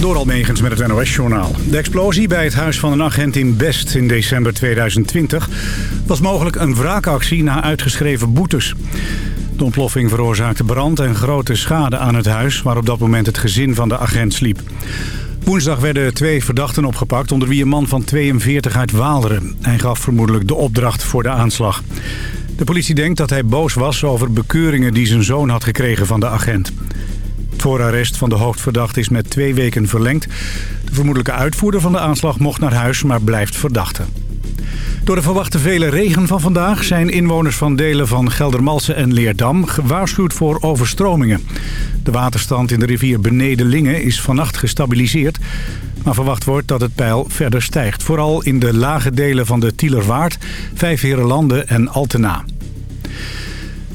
Door Almegens met het NOS-journaal. De explosie bij het huis van een agent in Best in december 2020... was mogelijk een wraakactie na uitgeschreven boetes. De ontploffing veroorzaakte brand en grote schade aan het huis... waar op dat moment het gezin van de agent sliep. Woensdag werden twee verdachten opgepakt... onder wie een man van 42 uit Waalre. Hij gaf vermoedelijk de opdracht voor de aanslag. De politie denkt dat hij boos was over bekeuringen die zijn zoon had gekregen van de agent. Het voorarrest van de hoofdverdachte is met twee weken verlengd. De vermoedelijke uitvoerder van de aanslag mocht naar huis, maar blijft verdachte. Door de verwachte vele regen van vandaag zijn inwoners van delen van Geldermalsen en Leerdam gewaarschuwd voor overstromingen. De waterstand in de rivier Benedenlingen is vannacht gestabiliseerd, maar verwacht wordt dat het peil verder stijgt. Vooral in de lage delen van de Tielerwaard, Vijfherenlanden en Altena.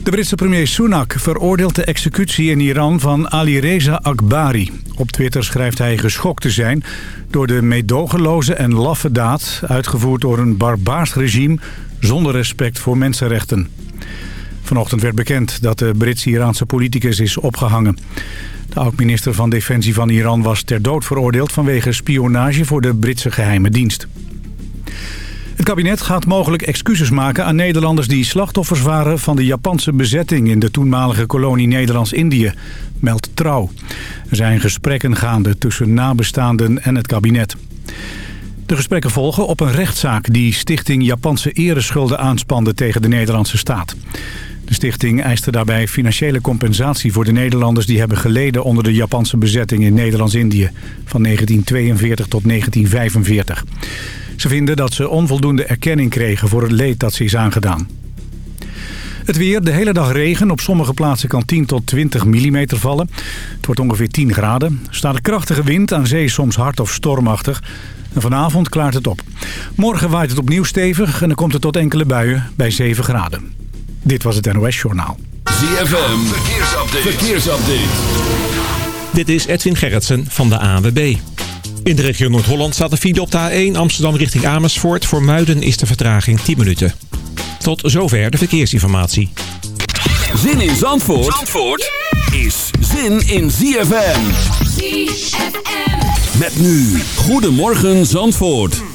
De Britse premier Sunak veroordeelt de executie in Iran van Ali Reza Akbari. Op Twitter schrijft hij geschokt te zijn door de meedogenloze en laffe daad... uitgevoerd door een barbaars regime zonder respect voor mensenrechten. Vanochtend werd bekend dat de Britse-Iraanse politicus is opgehangen. De oud-minister van Defensie van Iran was ter dood veroordeeld... vanwege spionage voor de Britse geheime dienst. Het kabinet gaat mogelijk excuses maken aan Nederlanders die slachtoffers waren van de Japanse bezetting in de toenmalige kolonie Nederlands-Indië, meldt Trouw. Er zijn gesprekken gaande tussen nabestaanden en het kabinet. De gesprekken volgen op een rechtszaak die Stichting Japanse Ereschulden aanspande tegen de Nederlandse staat. De stichting eiste daarbij financiële compensatie voor de Nederlanders die hebben geleden onder de Japanse bezetting in Nederlands-Indië van 1942 tot 1945. Ze vinden dat ze onvoldoende erkenning kregen voor het leed dat ze is aangedaan. Het weer, de hele dag regen. Op sommige plaatsen kan 10 tot 20 mm vallen. Het wordt ongeveer 10 graden. Er staat een krachtige wind, aan zee soms hard of stormachtig. En vanavond klaart het op. Morgen waait het opnieuw stevig en dan komt het tot enkele buien bij 7 graden. Dit was het NOS Journaal. ZFM, verkeersupdate. verkeersupdate. Dit is Edwin Gerritsen van de AWB. In de regio Noord-Holland staat de file op de A1 Amsterdam richting Amersfoort. Voor Muiden is de vertraging 10 minuten. Tot zover de verkeersinformatie. Zin in Zandvoort, Zandvoort is zin in ZFM. ZFM. Met nu, Goedemorgen Zandvoort.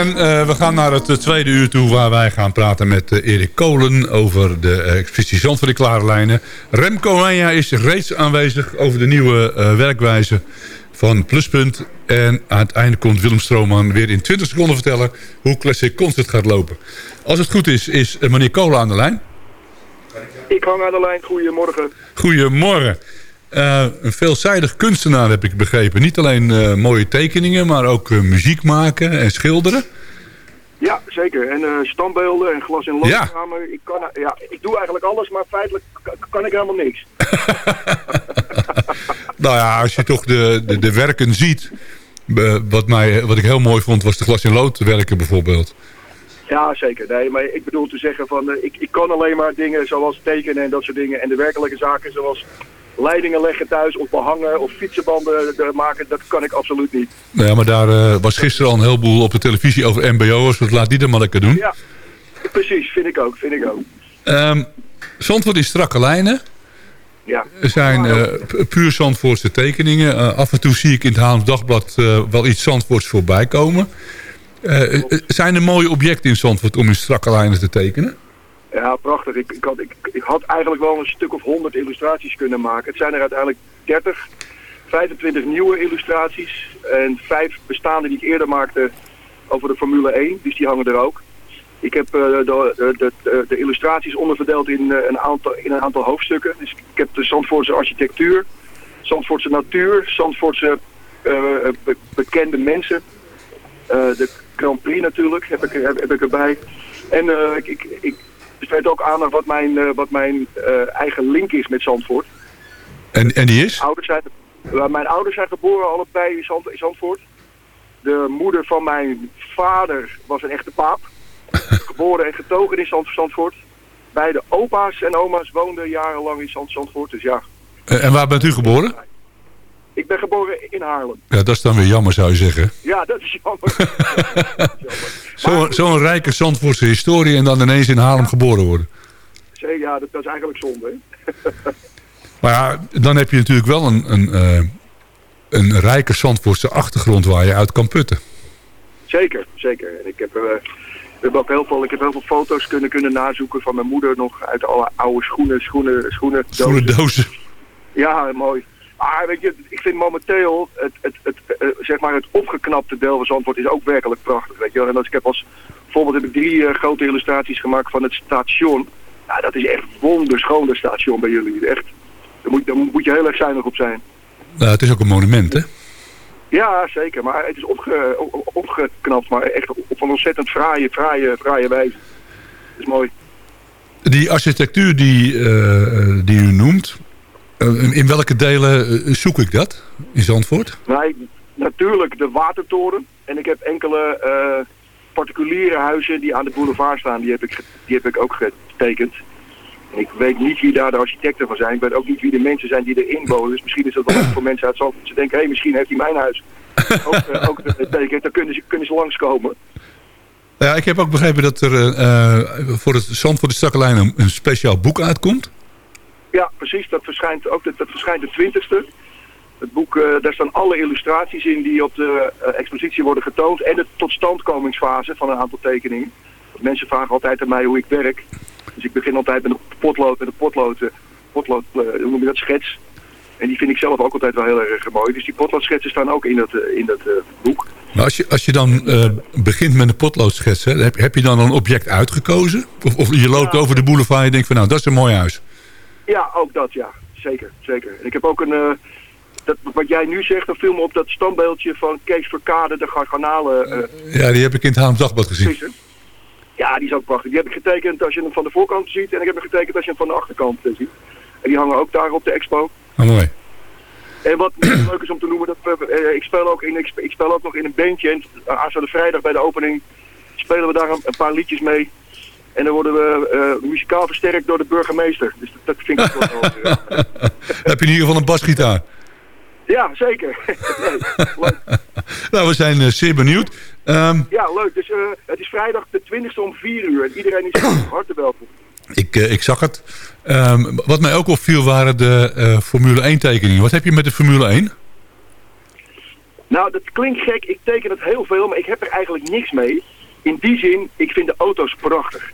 En uh, we gaan naar het tweede uur toe waar wij gaan praten met uh, Erik Kolen over de expositie Zand voor de Klare Lijnen. Remco Manja is reeds aanwezig over de nieuwe uh, werkwijze van Pluspunt. En aan het einde komt Willem Strooman weer in 20 seconden vertellen hoe Classic Concert gaat lopen. Als het goed is, is meneer Kolen aan de lijn. Ik hang aan de lijn. Goedemorgen. Goedemorgen. Uh, een veelzijdig kunstenaar heb ik begrepen. Niet alleen uh, mooie tekeningen, maar ook uh, muziek maken en schilderen. Ja, zeker. En standbeelden en glas in loodkamer. Ja. Ik, kan, ja, ik doe eigenlijk alles, maar feitelijk kan ik helemaal niks. nou ja, als je toch de, de, de werken ziet... Wat, mij, wat ik heel mooi vond, was de glas in lood werken bijvoorbeeld. Ja, zeker. Nee, maar ik bedoel te zeggen van... ik, ik kan alleen maar dingen zoals tekenen en dat soort dingen. En de werkelijke zaken zoals leidingen leggen thuis of behangen of fietsenbanden maken, dat kan ik absoluut niet. Ja, maar daar uh, was gisteren al een heleboel op de televisie over mbo'ers, dus laat die er maar lekker doen. Ja, precies, vind ik ook, vind ik ook. Um, Zandvoort is strakke lijnen. Ja. Er zijn uh, puur Zandvoortse tekeningen. Uh, af en toe zie ik in het Haams Dagblad wel iets Zandvoorts voorbij komen. zijn er mooie objecten in Zandvoort om in strakke lijnen te tekenen? Ja, prachtig. Ik, ik, had, ik, had eigenlijk wel een stuk of 100 illustraties kunnen maken. Het zijn er uiteindelijk 30. 25 nieuwe illustraties en vijf bestaande die ik eerder maakte over de Formule 1. Dus die hangen er ook. Ik heb uh, de, de, de, illustraties onderverdeeld in, uh, een aantal, in een aantal hoofdstukken. Dus ik heb de Zandvoortse architectuur, Zandvoortse natuur, Zandvoortse be bekende mensen. de Grand Prix natuurlijk heb ik, heb, heb ik erbij. En ik, ik, ik besteed ook aandacht wat mijn, uh, wat mijn uh, eigen link is met Zandvoort. En, en die is? Ouders zijn, mijn ouders zijn geboren allebei in, Zand, in Zandvoort. De moeder van mijn vader was een echte paap. geboren en getogen in Zandvoort. Beide opa's en oma's woonden jarenlang in Zandvoort. Dus ja. En waar bent u geboren? Ik ben geboren in Haarlem. Ja, dat is dan weer jammer, zou je zeggen. Ja, dat is jammer. Zo'n zo rijke Zandvoortse historie en dan ineens in Haarlem geboren worden. Ja, dat, dat is eigenlijk zonde. maar ja, dan heb je natuurlijk wel een, een, uh, een rijke Zandvoortse achtergrond waar je uit kan putten. Zeker, zeker. En ik heb... Uh, hebben ook heel veel, ik heb heel veel foto's kunnen, kunnen nazoeken van mijn moeder nog uit alle oude schoenen, schoenen, schoenen, dozen. Schoenen dozen. Ja, mooi. Maar weet je, ik vind momenteel het, het, het, het, zeg maar het opgeknapte deel van Zandvoort is ook werkelijk prachtig. Weet je? En als ik heb als bijvoorbeeld heb ik drie uh, grote illustraties gemaakt van het station. Dat is echt wonderschoon, dat station bij jullie. Echt, daar moet, daar moet je heel erg zuinig op zijn. Nou, het is ook een monument, hè? Ja, zeker. Maar het is opge, opgeknapt, maar echt op een ontzettend fraaie, fraaie, fraaie wijze. Dat is mooi. Die architectuur die, uh, die u noemt, in welke delen uh, zoek ik dat in Zandvoort? Nee, natuurlijk de watertoren. En ik heb enkele uh, particuliere huizen die aan de boulevard staan. Die heb ik, die heb ik ook getekend. En ik weet niet wie daar de architecten van zijn. Ik weet ook niet wie de mensen zijn die erin wonen. Dus misschien is dat wel voor mensen uit Zandvoort. Ze denken, hé, hey, misschien heeft hij mijn huis ook, ook getekend. Dan kunnen ze, kunnen ze langskomen. Ja, ik heb ook begrepen dat er uh, voor het Zandvoort de Strakke Lijn een, een speciaal boek uitkomt. Ja, precies. Dat verschijnt ook dat, dat verschijnt de 20ste. Het boek, uh, daar staan alle illustraties in die op de uh, expositie worden getoond. En de totstandkomingsfase van een aantal tekeningen. Mensen vragen altijd aan mij hoe ik werk. Dus ik begin altijd met een potlood, met een potlood, potlood hoe noem je dat, schets. En die vind ik zelf ook altijd wel heel erg mooi. Dus die potloodschetsen staan ook in dat, in dat boek. Maar als je, als je dan begint met een potloodschetsen, heb, heb je dan een object uitgekozen? Of, of je loopt ja. over de boulevard en je denkt van nou, dat is een mooi huis. Ja, ook dat, ja. Zeker, zeker. En ik heb ook een... Uh, dat, wat jij nu zegt, dan viel me op dat standbeeldje van Kees Verkade, de garganalen. Uh, ja, die heb ik in het Haams Dagblad gezien. Ja, die is ook prachtig. Die heb ik getekend als je hem van de voorkant ziet en ik heb hem getekend als je hem van de achterkant ziet. En die hangen ook daar op de expo. Oh, mooi. En wat leuk is om te noemen, dat uh, ik, speel ook in, ik, ik, speel ook nog in een bandje. En aanstaande vrijdag bij de opening spelen we daar een, een paar liedjes mee. En dan worden we uh, muzikaal versterkt door de burgemeester. Dus dat, dat vind ik wel wel. Heb je in ieder geval een basgitaar? Ja, zeker. nee, nou, we zijn uh, zeer benieuwd. Um, ja, leuk. Dus uh, het is vrijdag de 20e om 4 uur. En iedereen is hartelijk welkom. Ik, ik zag het. Um, wat mij ook opviel waren de Formule 1 tekeningen. Wat heb je met de Formule 1? Nou, dat klinkt gek. Ik teken het heel veel, maar ik heb er eigenlijk niks mee. In die zin, ik vind de auto's prachtig.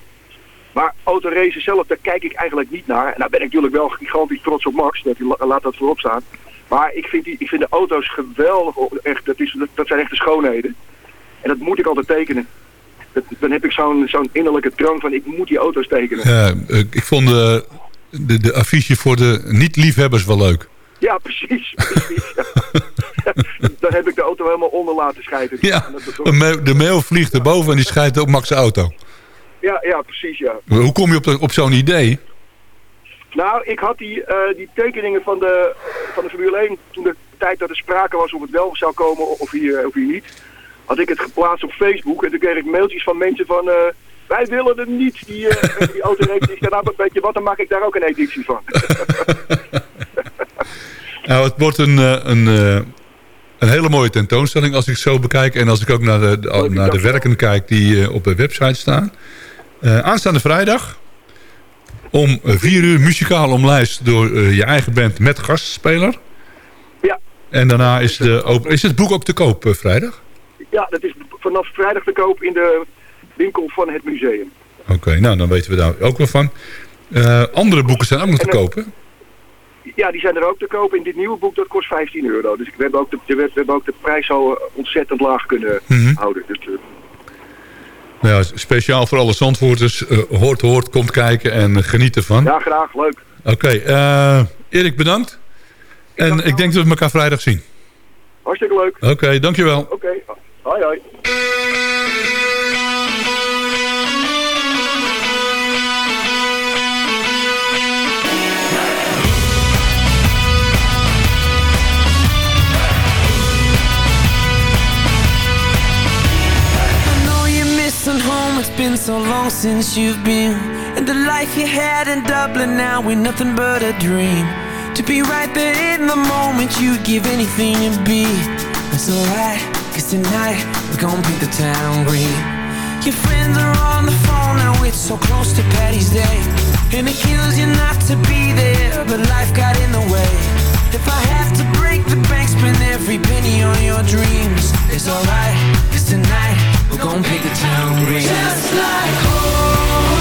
Maar autoracen zelf, daar kijk ik eigenlijk niet naar. En nou ben ik natuurlijk wel gigantisch trots op Max. Dat hij laat dat voorop staan. Maar ik vind, die, ik vind de auto's geweldig. Echt, dat, is, dat, zijn echt de schoonheden. En dat moet ik altijd tekenen. Dat, dan heb ik zo'n zo'n innerlijke drang van ik moet die auto's tekenen. Ja, ik vond de, de, de affiche voor de niet-liefhebbers wel leuk. Ja, precies. precies Dan heb ik de auto helemaal onder laten scheiden. Ja, de mail vliegt erboven en die scheidt op Max' auto. Ja, ja, precies, ja. Hoe kom je op, op zo'n idee? Nou, ik had die, uh, die tekeningen van de, van de Formule 1... toen de tijd dat er sprake was of het wel zou komen of hier, of hier niet... had ik het geplaatst op Facebook. En toen kreeg ik mailtjes van mensen van... Uh, wij willen er niet, die, uh, die. Ik nou, weet je wat, dan maak ik daar ook een editie van. nou, het wordt een, een, een hele mooie tentoonstelling als ik zo bekijk. En als ik ook naar de naar de werken kijk die op de website staan. Aanstaande vrijdag om vier uur muzikaal omlijst door uh, je eigen band met gastspeler. Ja. En daarna is, de, is het boek ook te koop uh, vrijdag? Ja, dat is vanaf vrijdag te koop in de winkel van het museum. Oké, nou dan weten we daar ook wel van. Andere boeken zijn ook nog te kopen? Ja, die zijn er ook te kopen. In dit nieuwe boek, dat kost 15 euro. Dus we hebben ook de, we hebben ook de prijs zo ontzettend laag kunnen mm -hmm. houden. Dus, nou ja, speciaal voor alle Zandvoorters. Uh, hoort, hoort, komt kijken en geniet ervan. Ja, graag. Leuk. Oké. Okay, uh, Erik, bedankt. Ik en ik denk dat we elkaar vrijdag zien. Hartstikke leuk. Oké, okay, dankjewel. Oké. Okay. Hoi, hoi. Been so long since you've been And the life you had in Dublin. Now ain't nothing but a dream. To be right there in the moment you'd give anything to be. It's alright, cause tonight we're gonna paint the town green. Your friends are on the phone now it's so close to Patty's Day. And it kills you not to be there but life got in the way. If I have to break the bank, spend every penny on your dreams It's alright, cause tonight we're gonna pick the town green Just like home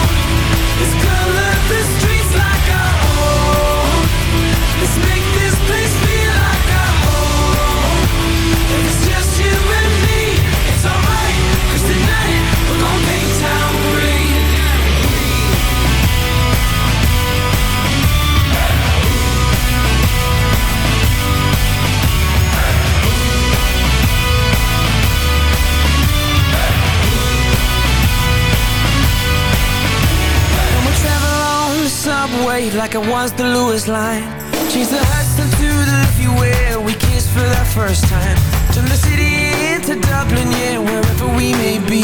like it was the Lewis line. Change the Hudson to the Liffey where we kissed for the first time. Turn the city into Dublin, yeah, wherever we may be.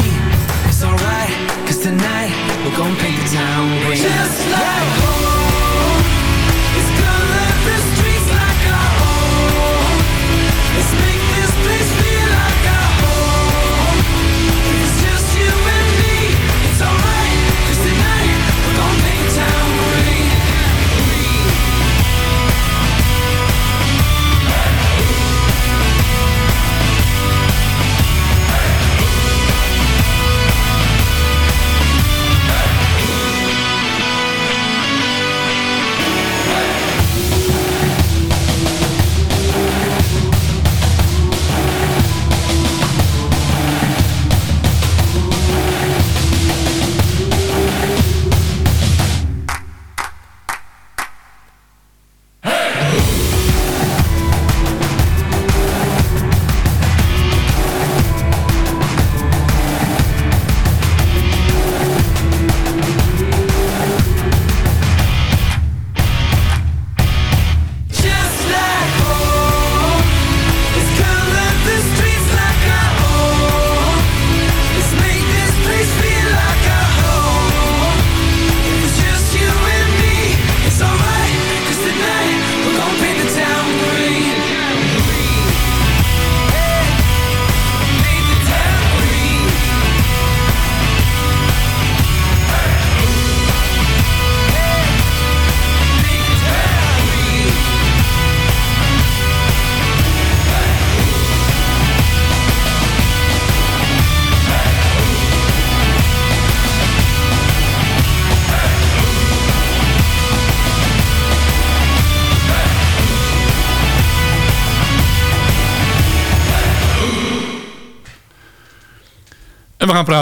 It's alright, cause tonight we're gonna paint the town green. Just like home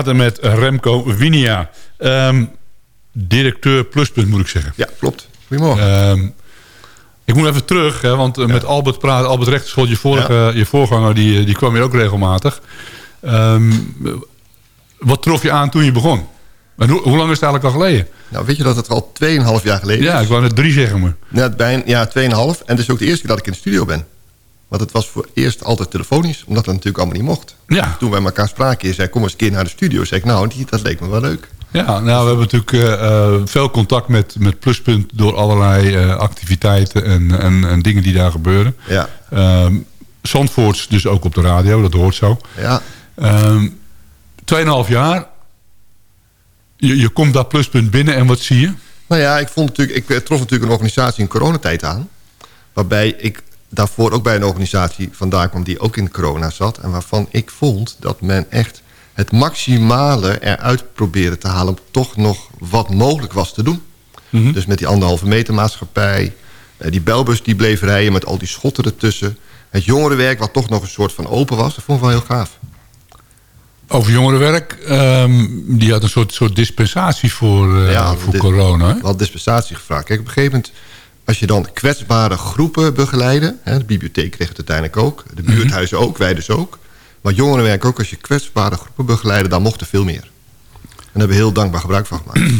praten met Remco Winia. Ehm, directeur Pluspunt moet ik zeggen. Ja, klopt. Goedemorgen. Ehm, ik moet even terug, hè, want eh, met Albert praat, Albert Rechterschot, je, vorige, je voorganger, die, die kwam hier ook regelmatig. Ehm, wat trof je aan toen je begon? En hoe, hoe lang is het eigenlijk al geleden? Nou, weet je dat het al 2,5 jaar geleden Ja, is? ik wou net drie zeggen maar. Net bijna, ja, 2,5. En het is ook de eerste keer dat ik in de studio ben. Want het was voor eerst altijd telefonisch, omdat dat natuurlijk allemaal niet mocht. Ja. Toen wij elkaar spraken, zei kom eens een keer naar de studio. Zei ik, nou, die, dat leek me wel leuk. Ja, nou, we hebben natuurlijk eh, eh, veel contact met, met Pluspunt... door allerlei eh, activiteiten en, en, en dingen die daar gebeuren. Ja, Ehm Zandvoorts dus ook op de radio, dat hoort zo. ja. Ehm Tweeënhalf jaar. Je, je komt daar Pluspunt binnen en wat zie je? Nou ja, ik, vond natuurlijk, ik trof natuurlijk een organisatie in coronatijd aan. Waarbij ik daarvoor ook bij een organisatie vandaan kwam die ook in corona zat. En waarvan ik vond dat men echt het maximale eruit probeerde te halen... om toch nog wat mogelijk was te doen. Dus met die anderhalve meter maatschappij. eh, Die belbus die bleef rijden met al die schotten ertussen. Het jongerenwerk wat toch nog een soort van open was. Dat vond ik wel heel gaaf. Over jongerenwerk. ehm, die had een soort, soort dispensatie voor, eh, Ja, voor corona. Hè? We hadden dispensatie gevraagd. Kijk, op een gegeven moment, als je dan kwetsbare groepen begeleiden... Hè, de bibliotheek kreeg het uiteindelijk ook, de buurthuizen ook, wij dus ook... maar jongerenwerk ook, als je kwetsbare groepen begeleiden... dan mocht er veel meer. En daar hebben we heel dankbaar gebruik van gemaakt.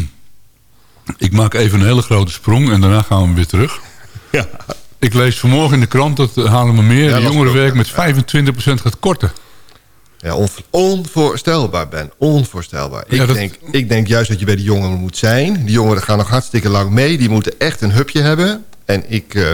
Ik maak even een hele grote sprong en daarna gaan we weer terug. Ja. Ik lees vanmorgen in de krant dat Haarlemmermeer Ja, de jongerenwerk ook, met ja. 25% gaat korten. Ja, onv- onvoorstelbaar, Ben. Onvoorstelbaar. Ik, dat- denk, ik denk juist dat je bij de jongeren moet zijn. Die jongeren gaan nog hartstikke lang mee. Die moeten echt een hupje hebben. En ik, eh,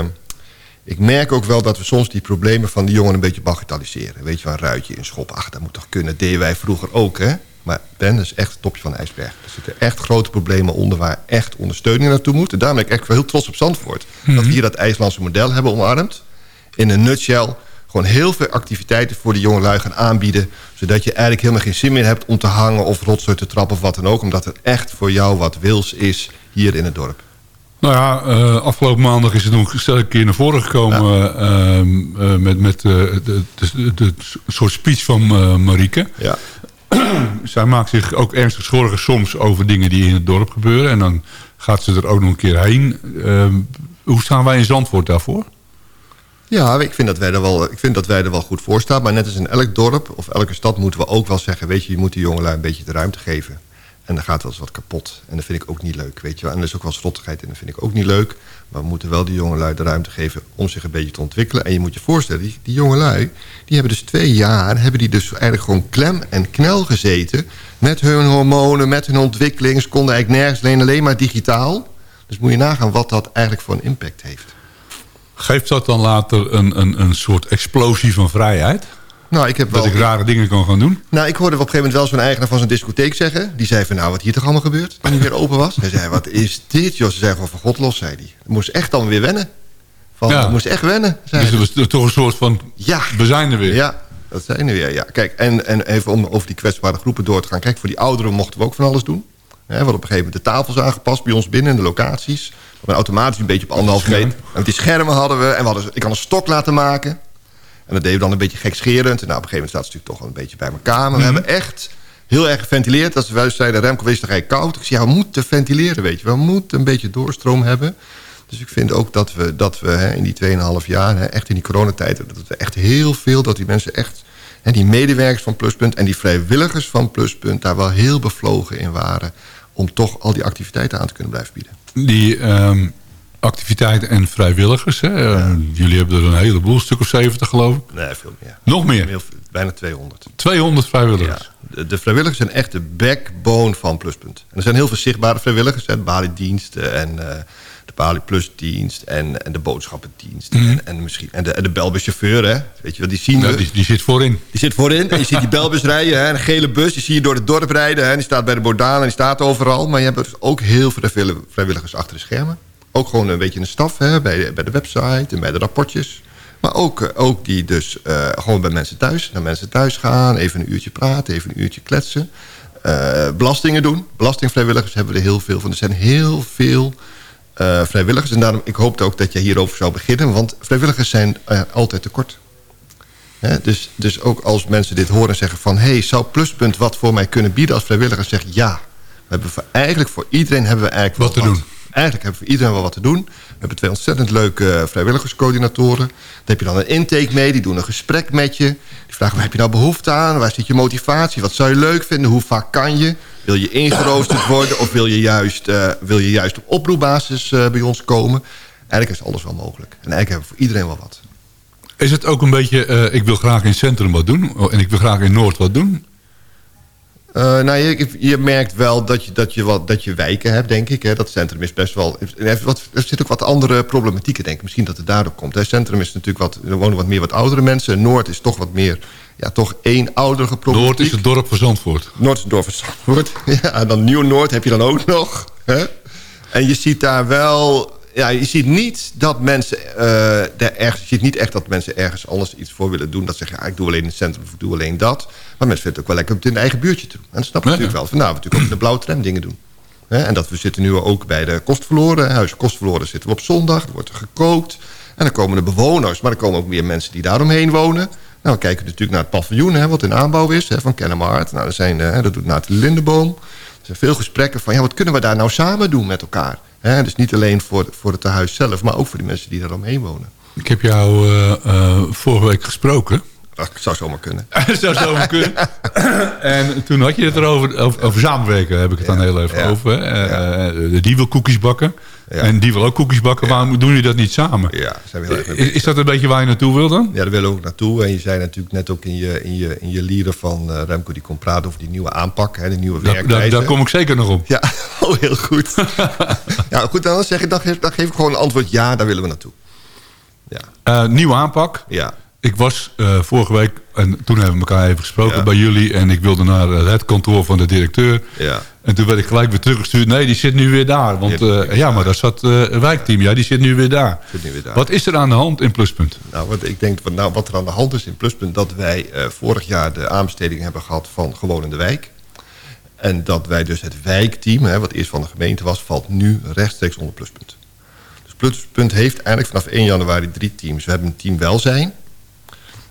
ik merk ook wel dat we soms die problemen van die jongeren een beetje bagatelliseren. Weet je, een ruitje in schop. Ach, dat moet toch kunnen. deden wij vroeger ook, hè? Maar Ben, dat is echt het topje van de ijsberg. Er zitten echt grote problemen onder waar echt ondersteuning naartoe moet. En daarom ben ik echt wel heel trots op Zandvoort. Dat we hier dat IJslandse model hebben omarmd. In een nutshell gewoon heel veel activiteiten voor de jongelui gaan aanbieden. Zodat je eigenlijk helemaal geen zin meer hebt om te hangen of rotzooi te trappen of wat dan ook. Omdat er echt voor jou wat wils is hier in het dorp. Nou ja, eh, afgelopen maandag is het nog een keer naar voren gekomen... ehm, eh, met, met eh, de, de, de soort speech van eh, Marieke. Ja. Zij maakt zich ook ernstig zorgen soms over dingen die in het dorp gebeuren. En dan gaat ze er ook nog een keer heen. Ehm, hoe staan wij in Zandvoort daarvoor? Ja, ik vind, dat wij er wel, ik vind dat wij er wel goed voor staan. Maar net als in elk dorp of elke stad moeten we ook wel zeggen... weet je, je moet die jongelui een beetje de ruimte geven. En dan gaat wel eens wat kapot. En dat vind ik ook niet leuk, weet je wel. En er is ook wel slottigheid en dat vind ik ook niet leuk. Maar we moeten wel die jongelui de ruimte geven om zich een beetje te ontwikkelen. En je moet je voorstellen, die, die jongelui... die hebben dus twee jaar, hebben die dus eigenlijk gewoon klem en knel gezeten... met hun hormonen, met hun ontwikkeling. Ze konden eigenlijk nergens alleen, alleen maar digitaal. Dus moet je nagaan wat dat eigenlijk voor een impact heeft. Geeft dat dan later een, een, een soort explosie van vrijheid? Nou, ik heb wel... Dat ik rare dingen kan gaan doen? Nou, ik hoorde op een gegeven moment wel zo'n eigenaar van zo'n discotheek zeggen. Die zei van, nou, wat hier toch allemaal gebeurt? Toen hij weer open was. Hij zei, wat is dit, joh? Ze zei gewoon van God los, zei hij. Moest echt dan weer wennen. Van, Ja. moest echt wennen, zei Dus het was toch een soort van... Ja. We zijn er weer. Ja, dat zijn er weer, ja. Kijk, en, en even om over die kwetsbare groepen door te gaan. Kijk, voor die ouderen mochten we ook van alles doen. Hè, we hadden op een gegeven moment de tafels aangepast bij ons binnen in de locaties. We automatisch een beetje op anderhalf meter. En met die schermen hadden we. En we hadden, ik had een stok laten maken. En dat deden we dan een beetje gekscherend. En nou, op een gegeven moment staat het natuurlijk toch wel een beetje bij elkaar. Maar we hebben echt heel erg geventileerd. Als we zeiden, Remco, wees toch eigenlijk koud? Ik zei, ja, we moeten ventileren, weet je. We moeten een beetje doorstroom hebben. Dus ik vind ook dat we, dat we hè, in die 2,5 jaar, hè, echt in die coronatijd... dat we echt heel veel, dat die mensen echt... Hè, die medewerkers van Pluspunt en die vrijwilligers van Pluspunt... daar wel heel bevlogen in waren... om toch al die activiteiten aan te kunnen blijven bieden. Die ehm, activiteiten en vrijwilligers. Hè? eh, jullie hebben er een heleboel, stuk of 70 geloof ik. Nee, veel meer. Nog meer? Heel, bijna 200. 200 vrijwilligers. Ja, de, de vrijwilligers zijn echt de backbone van Pluspunt. En er zijn heel veel zichtbare vrijwilligers. Hè, de Bali-diensten en eh, de Bali Plus-dienst en, en de boodschappendienst. en, en, misschien, en de, en de Belbuschauffeur, hè. Weet je wel, die zien Ja, we. die, die zit voorin. Die zit voorin en je ziet die belbus rijden. Hè, een gele bus, die zie je door het dorp rijden. Hè, die staat bij de Bordaan en die staat overal. Maar je hebt dus ook heel veel vrijwillig- vrijwilligers achter de schermen. Ook gewoon een beetje een staf hè, bij, de, bij de website en bij de rapportjes. Maar ook, eh, ook die dus eh, gewoon bij mensen thuis. Naar mensen thuis gaan, even een uurtje praten, even een uurtje kletsen. Eh, belastingen doen. Belastingvrijwilligers hebben we er heel veel van. Er zijn heel veel eh, vrijwilligers. En daarom, ik hoopte ook dat je hierover zou beginnen. Want vrijwilligers zijn eh, altijd tekort. Hè, dus, dus ook als mensen dit horen en zeggen van... hé, hey, zou Pluspunt wat voor mij kunnen bieden als vrijwilliger? Zeg ja. We hebben voor, eigenlijk voor iedereen hebben we eigenlijk Wat te doen. Eigenlijk hebben we voor iedereen wel wat te doen. We hebben twee ontzettend leuke eh, vrijwilligerscoördinatoren. Daar heb je dan een intake mee, die doen een gesprek met je. Die vragen, waar heb je nou behoefte aan? Waar zit je motivatie? Wat zou je leuk vinden? Hoe vaak kan je? Wil je ingeroosterd worden? Of wil je juist, eh, wil je juist op oproepbasis eh, bij ons komen? Eigenlijk is alles wel mogelijk. En eigenlijk hebben we voor iedereen wel wat. Is het ook een beetje, eh, ik wil graag in het centrum wat doen... oh, en ik wil graag in Noord wat doen? Eh, nou, je, je merkt wel dat je, dat, je wat, dat je wijken hebt, denk ik. Hè. Dat centrum is best wel... Er, wat, er zit ook wat andere problematieken, denk ik. Misschien dat het daardoor komt. Het centrum is natuurlijk wat... Er wonen wat meer wat oudere mensen. Noord is toch wat meer... Ja, toch één oudere problematiek. Noord is het dorp van Zandvoort. Noord is het dorp van Zandvoort. Ja, en dan Nieuw-Noord heb je dan ook nog. Hè? En je ziet daar wel... Ja, je ziet niet dat mensen ergens, je ziet niet echt dat mensen ergens anders iets voor willen doen. Dat ze zeggen, ja, ik doe alleen in het centrum of ik doe alleen dat. Maar mensen vinden het ook wel lekker om het in hun eigen buurtje te doen. En dat snap ik Ja, natuurlijk wel. Van, nou, we natuurlijk ook in de blauwe tram dingen doen. Hè? En dat we zitten nu ook bij de kostverloren. Huis kostverloren zitten we op zondag. Er wordt er gekookt. En dan komen de bewoners. Maar er komen ook meer mensen die daaromheen wonen. Nou, we kijken natuurlijk naar het paviljoen, hè, wat in aanbouw is, hè, van Kennemerhard. Nou, er zijn, eh, dat doet Nathalie Lindeboom. Er zijn veel gesprekken van, ja, wat kunnen we daar nou samen doen met elkaar? Hè, dus niet alleen voor, voor het tehuis zelf, maar ook voor die mensen die daaromheen wonen. Ik heb jou eh, eh, vorige week gesproken. Dat zou zomaar kunnen. Dat zou zo kunnen. en toen had je het erover, over, over samenwerken heb ik het dan heel even over. hè. Eh, die wil koekjes bakken. Ja. En die wil ook koekjes bakken. Waarom doen jullie dat niet samen? Ja, zijn we heel Is, is dat een beetje waar je naartoe wil dan? Ja, daar willen we ook naartoe. En je zei natuurlijk net ook in je, in je, in je lieren van eh, Remco... die kon praten over die nieuwe aanpak, hè, die nieuwe Daar, werkwijze. daar, daar kom ik zeker nog op. Ja, oh, heel goed. ja, goed, dan, zeg ik, dan, geef, dan geef ik gewoon een antwoord... ja, daar willen we naartoe. Ja, Eh, nieuwe aanpak. ja. Ik was eh, vorige week, en toen hebben we elkaar even gesproken Ja. bij jullie... en ik wilde naar eh, het kantoor van de directeur. Ja. En toen werd ik gelijk weer teruggestuurd. Nee, die zit nu weer daar. Want eh, ja, maar daar zat een wijkteam. Ja, die zit nu weer daar. Zit nu weer daar. Wat is er aan de hand in Pluspunt? Nou, wat ik denk, wat, nou, wat er aan de hand is in Pluspunt... dat wij vorig jaar de aanbesteding hebben gehad van Gewoon in de Wijk. En dat wij dus het wijkteam, hè, wat eerst van de gemeente was... valt nu rechtstreeks onder Pluspunt. Dus Pluspunt heeft eigenlijk vanaf 1 januari drie teams. We hebben een team welzijn.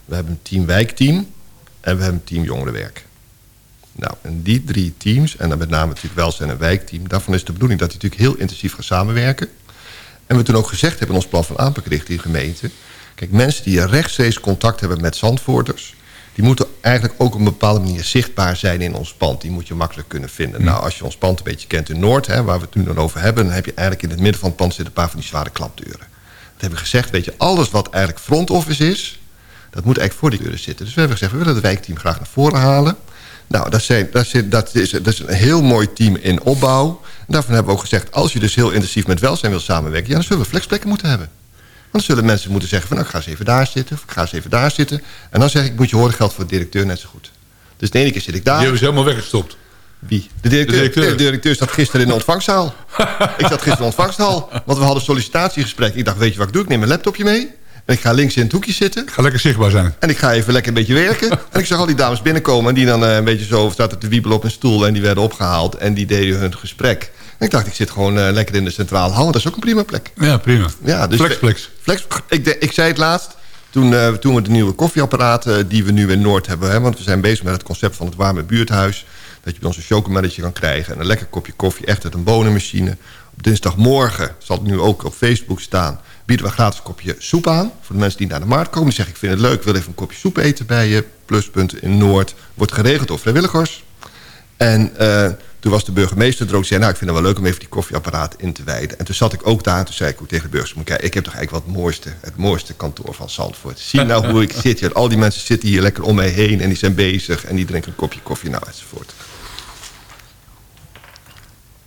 We hebben een team wijkteam. En we hebben een team jongerenwerk. Nou, en die drie teams, en dan met name natuurlijk welzijn en wijkteam... daarvan is de bedoeling dat die natuurlijk heel intensief gaan samenwerken. En we toen ook gezegd hebben in ons plan van aanpak richting gemeente... kijk, mensen die rechtstreeks contact hebben met zandvoorters... die moeten eigenlijk ook op een bepaalde manier zichtbaar zijn in ons pand. Die moet je makkelijk kunnen vinden. Nou, als je ons pand een beetje kent in Noord, hè, waar we het nu dan over hebben... dan heb je eigenlijk in het midden van het pand zitten een paar van die zware klapdeuren. Dat hebben we gezegd, weet je, alles wat eigenlijk front office is... dat moet eigenlijk voor die deuren zitten. Dus we hebben gezegd, we willen het wijkteam graag naar voren halen... Nou, dat, zijn, dat, dat, is, dat is een heel mooi team in opbouw. En daarvan hebben we ook gezegd... als je dus heel intensief met welzijn wil samenwerken... ja, dan zullen we flexplekken moeten hebben. Want dan zullen mensen moeten zeggen... van nou, ik ga eens even daar zitten... of ik ga eens even daar zitten. En dan zeg ik, moet je horen, geldt voor de directeur net zo goed. Dus de ene keer zit ik daar... Die hebben ze helemaal weggestopt. Wie? De directeur? De directeur. De zat gisteren in de ontvangstzaal. ik zat gisteren in de ontvangstzaal. Want we hadden sollicitatiegesprek. Ik dacht, weet je wat ik doe? Ik neem mijn laptopje mee. En ik ga links in het hoekje zitten. Ga lekker zichtbaar zijn. En ik ga even lekker een beetje werken. En ik zag al die dames binnenkomen. En die dan eh, een beetje zo zaten te wiebelen op een stoel. En die werden opgehaald. En die deden hun gesprek. En ik dacht, ik zit gewoon eh, lekker in de centrale hal. Dat is ook een prima plek. Ja, prima. Ja, dus Flexplex. Flex, ik, de- ik zei het laatst. Toen, eh, toen we de nieuwe koffieapparaten die we nu in Noord hebben. Hè, want we zijn bezig met het concept van het warme buurthuis. Dat je bij ons een chocomelletje kan krijgen. En een lekker kopje koffie. Echt uit een bonenmachine. Op dinsdagmorgen zal het nu ook op Facebook staan. Bieden we een gratis kopje soep aan. Voor de mensen die naar de markt komen. Die zeggen ik vind het leuk. Wil even een kopje soep eten bij je. Pluspunt in Noord. Wordt geregeld door vrijwilligers. En eh, toen was de burgemeester er ook. zei, nou, ik vind het wel leuk om even die koffieapparaat in te wijden. En toen zat ik ook daar. En toen zei ik ook tegen de burgemeester... "Moet je kijken, ik heb toch eigenlijk wat mooiste, het mooiste kantoor van Zandvoort. Zie nou hoe ik zit. Al die mensen zitten hier lekker om mij heen. En die zijn bezig. En die drinken een kopje koffie. Nou, enzovoort.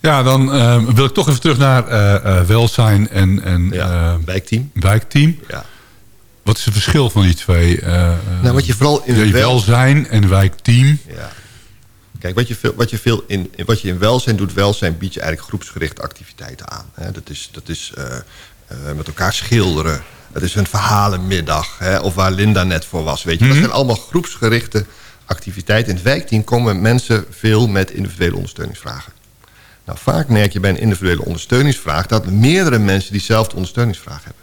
Ja, dan eh, wil ik toch even terug naar eh, eh, welzijn en, en Ja, eh, wijkteam. wijkteam. Ja. Wat is het verschil van die twee? Nou, wat je vooral in je welzijn en wijkteam. Ja. Kijk, wat je, veel, wat, je veel in, wat je in welzijn doet, welzijn biedt je eigenlijk groepsgerichte activiteiten aan. Hè. Dat is, dat is met elkaar schilderen. Het is een verhalenmiddag. Hè, of waar Linda net voor was. Weet je. Dat zijn allemaal groepsgerichte activiteiten. In het wijkteam komen mensen veel met individuele ondersteuningsvragen. Nou, vaak merk je bij een individuele ondersteuningsvraag... dat meerdere mensen diezelfde ondersteuningsvraag hebben.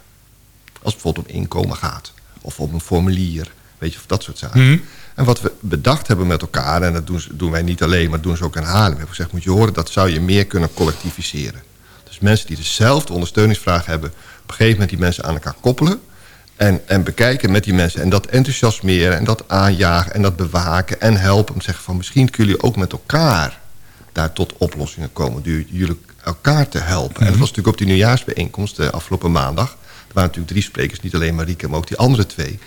Als het bijvoorbeeld om inkomen gaat. Of om een formulier. Weet je, of dat soort zaken. Mhm. En wat we bedacht hebben met elkaar, en dat doen, ze- doen wij niet alleen, maar doen ze ook in Haarlem. We hebben gezegd, moet je horen, dat zou je meer kunnen collectiviseren. Dus mensen die dezelfde ondersteuningsvraag hebben, op een gegeven moment die mensen aan elkaar koppelen. En, en bekijken met die mensen. En dat enthousiasmeren en dat aanjagen en dat bewaken en helpen. Om te zeggen van misschien kunnen jullie ook met elkaar daar tot oplossingen komen. Die jullie elkaar te helpen. En dat was natuurlijk op die nieuwjaarsbijeenkomst de afgelopen maandag. Er waren natuurlijk drie sprekers, niet alleen Marieke, maar ook die andere twee.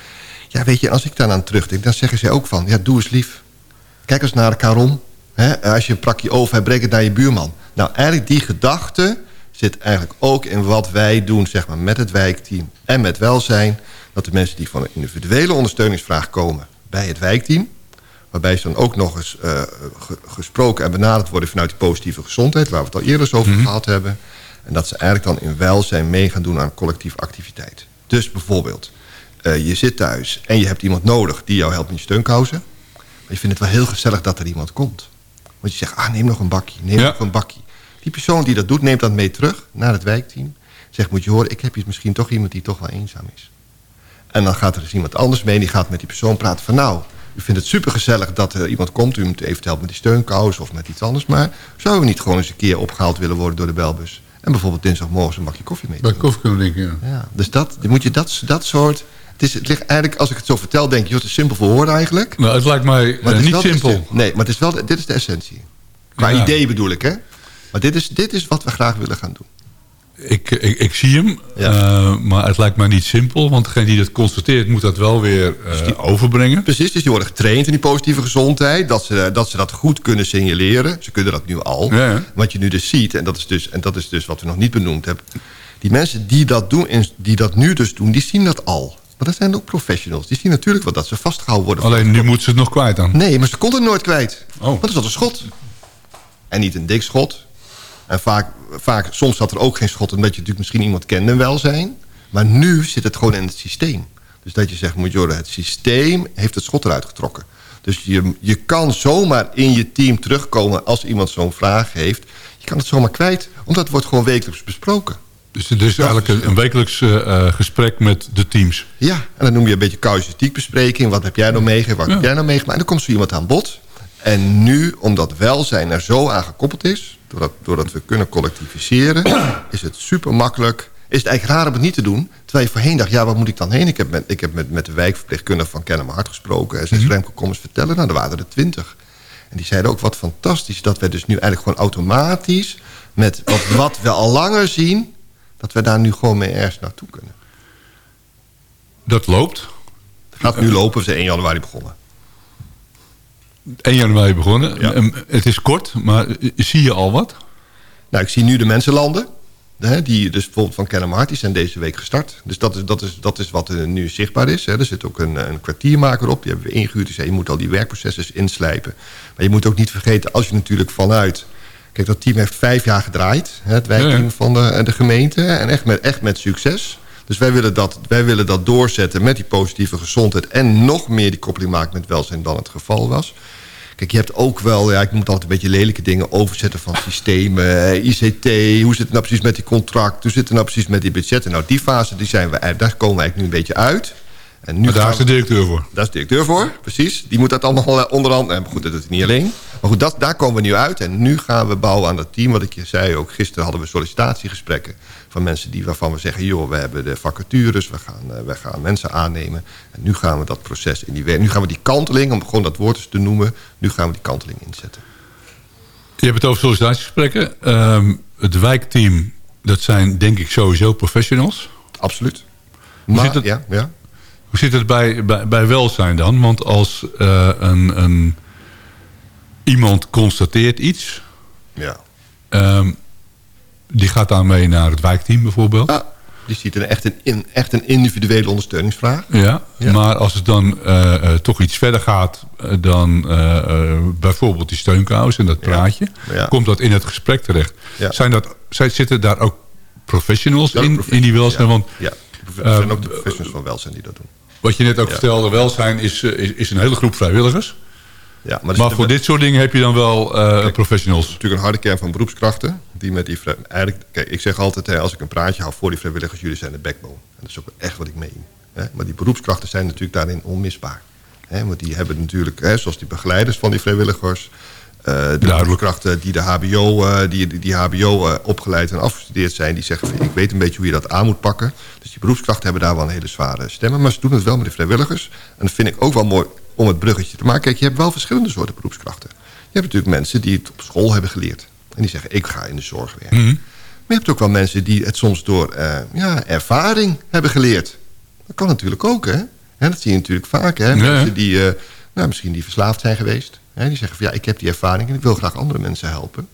Ja, weet je, als ik daar aan terugdenk, dan zeggen ze ook van... ja, doe eens lief. Kijk eens naar elkaar om. Hè? Als je een prakje over hebt, breng het naar je buurman. Nou, eigenlijk die gedachte zit eigenlijk ook in wat wij doen zeg maar, met het wijkteam en met welzijn. Dat de mensen die van een individuele ondersteuningsvraag komen bij het wijkteam... waarbij ze dan ook nog eens eh, ge- gesproken en benaderd worden... vanuit die positieve gezondheid, waar we het al eerder eens over gehad hebben... en dat ze eigenlijk dan in welzijn mee gaan doen aan collectieve activiteit. Dus bijvoorbeeld, eh, je zit thuis en je hebt iemand nodig... die jou helpt met je steunkousen. Maar je vindt het wel heel gezellig dat er iemand komt. Want je zegt, ah, neem nog een bakje, neem Ja. nog een bakje. Die persoon die dat doet, neemt dat mee terug naar het wijkteam. Zegt, moet je horen, ik heb hier misschien toch iemand die toch wel eenzaam is. En dan gaat er dus iemand anders mee, die gaat met die persoon praten van... nou, u vindt het supergezellig dat er iemand komt... u moet even helpen met die steunkous of met iets anders... maar zouden we niet gewoon eens een keer opgehaald willen worden door de belbus... en bijvoorbeeld dinsdagmorgen een bakje koffie mee Bij koffie kunnen drinken, ja. Ja, dus dat, moet je dat, dat soort... Het, is, het ligt eigenlijk, als ik het zo vertel, denk je... het is simpel voor woorden eigenlijk... Nou, het lijkt mij Maar eh, het is niet de simpel. Nee, maar het is wel, dit is de essentie. Qua Ja. idee bedoel ik, hè? Maar dit is, dit is wat we graag willen gaan doen. Ik, ik, ik zie hem, Ja. eh, maar het lijkt mij niet simpel. Want degene die dat constateert moet dat wel weer eh, overbrengen. Precies, dus die worden getraind in die positieve gezondheid. Dat ze, dat ze dat goed kunnen signaleren. Ze kunnen dat nu al. Ja. Wat je nu dus ziet, en dat, is dus, en dat is dus wat we nog niet benoemd hebben. Die mensen die dat, doen, en die dat nu dus doen, die zien dat al. Maar dat zijn ook professionals. Die zien natuurlijk wel dat ze vastgehouden worden. Alleen nu moeten ze het nog kwijt dan. Nee, maar ze komt het nooit kwijt. Oh. Want het is altijd een schot. En niet een dik schot. En vaak, vaak, soms zat er ook geen schot... omdat je natuurlijk misschien iemand kende en welzijn. Maar nu zit het gewoon in het systeem. Dus dat je zegt, moet het systeem heeft het schot eruit getrokken. Dus je, je kan zomaar in je team terugkomen als iemand zo'n vraag heeft. Je kan het zomaar kwijt, omdat het wordt gewoon wekelijks besproken. Dus het is eigenlijk een, een wekelijks eh, eh, gesprek met de teams. Ja, en dan noem je een beetje casuïstiekbespreking. Wat heb jij nou meegemaakt? Wat Ja. heb jij nou meegemaakt? En dan komt zo iemand aan bod. En nu, omdat welzijn er zo aan gekoppeld is... doordat, doordat we kunnen collectiviseren... is het super makkelijk... is het eigenlijk raar om het niet te doen... terwijl je voorheen dacht, ja, waar moet ik dan heen? Ik heb met, ik heb met, met de wijkverpleegkundige van Kennemer Hart gesproken... en zei, Remco, kom eens vertellen. Nou, er waren er twintig. En die zeiden ook, wat fantastisch... dat we dus nu eigenlijk gewoon automatisch... met wat, wat we al langer zien... dat we daar nu gewoon mee ergens naartoe kunnen. Dat loopt. Het gaat nu lopen, we zijn 1 januari begonnen. 1 januari begonnen. Ja. Het is kort, maar zie je al wat? Nou, ik zie nu de mensenlanden. Hè, die dus bijvoorbeeld van Kennemer die zijn deze week gestart. Dus dat is, dat is, dat is wat er nu zichtbaar is. Hè. Er zit ook een, een kwartiermaker op. Die hebben we ingehuurd. Die zei, je moet al die werkprocessen inslijpen. Maar je moet ook niet vergeten, als je natuurlijk vanuit... Kijk, dat team heeft vijf jaar gedraaid. Hè, het wijkteam ja. van de, de gemeente. En echt met, echt met succes. Dus wij willen, dat, wij willen dat doorzetten met die positieve gezondheid... en nog meer die koppeling maken met welzijn dan het geval was. Kijk, je hebt ook wel, ja, ik moet altijd een beetje lelijke dingen overzetten van systemen, eh, ICT, hoe zit het nou precies met die contract, hoe zit het nou precies met die budgetten. Nou, die fase, die zijn we, daar komen we eigenlijk nu een beetje uit. En nu Maar daar gaan is de directeur voor. daar is de directeur voor, precies. Die moet dat allemaal eh, onderhand... En goed, dat is niet alleen. Maar goed, dat, daar komen we nu uit. En nu gaan we bouwen aan dat team. Wat ik je zei ook, gisteren hadden we sollicitatiegesprekken... van mensen die, waarvan we zeggen... joh, we hebben de vacatures, we gaan, eh, we gaan mensen aannemen. En nu gaan we dat proces in die... we- Nu gaan we die kanteling, om gewoon dat woord eens te noemen... nu gaan we die kanteling inzetten. Je hebt het over sollicitatiegesprekken. Ehm, het wijkteam, dat zijn denk ik sowieso professionals. Absoluut. Maar, het- Ja, ja. Hoe zit het bij, bij, bij welzijn dan? Want als eh, een, een, iemand constateert iets... ja. ehm, die gaat daarmee naar het wijkteam bijvoorbeeld. Ah, die ziet een, echt, een, in- echt een individuele ondersteuningsvraag. Ja, Ja. maar als het dan eh, eh, toch iets verder gaat dan bijvoorbeeld die steunkous en dat praatje, Ja. komt dat in het gesprek terecht. Ja. Zijn dat, zijn, zitten daar ook professionals Ja, in, in die welzijn? Ja, Want ja. Er zijn ook de professionals van welzijn die dat doen. Wat je net ook vertelde, welzijn is, eh, is, is een hele groep vrijwilligers. Ja, maar, voor dit soort dingen heb je dan wel eh, professionals. natuurlijk een harde kern van beroepskrachten. Die met die eigenlijk, kijk, ik zeg altijd, hè, als ik een praatje hou voor die vrijwilligers, jullie zijn de backbone. En dat is ook echt wat ik meen. Hè? Maar die beroepskrachten zijn natuurlijk daarin onmisbaar. Hè? Want die hebben natuurlijk, hè, zoals die begeleiders van die vrijwilligers... eh, de beroepskrachten die de HBO, eh, die, die, HBO eh, opgeleid en afgestudeerd zijn... die zeggen, ik weet een beetje hoe je dat aan moet pakken. Dus die beroepskrachten hebben daar wel een hele zware stemmen. Maar ze doen het wel met de vrijwilligers. En dat vind ik ook wel mooi om het bruggetje te maken. Kijk, je hebt wel verschillende soorten beroepskrachten. Je hebt natuurlijk mensen die het op school hebben geleerd. En die zeggen, ik ga in de zorg werken. Maar je hebt ook wel mensen die het soms door ja, ervaring hebben geleerd. Dat kan natuurlijk ook, hè? Dat zie je natuurlijk vaak, hè? Mensen die nou, misschien die verslaafd zijn geweest. Hè? Die zeggen van, ja, ik heb die ervaring en ik wil graag andere mensen helpen.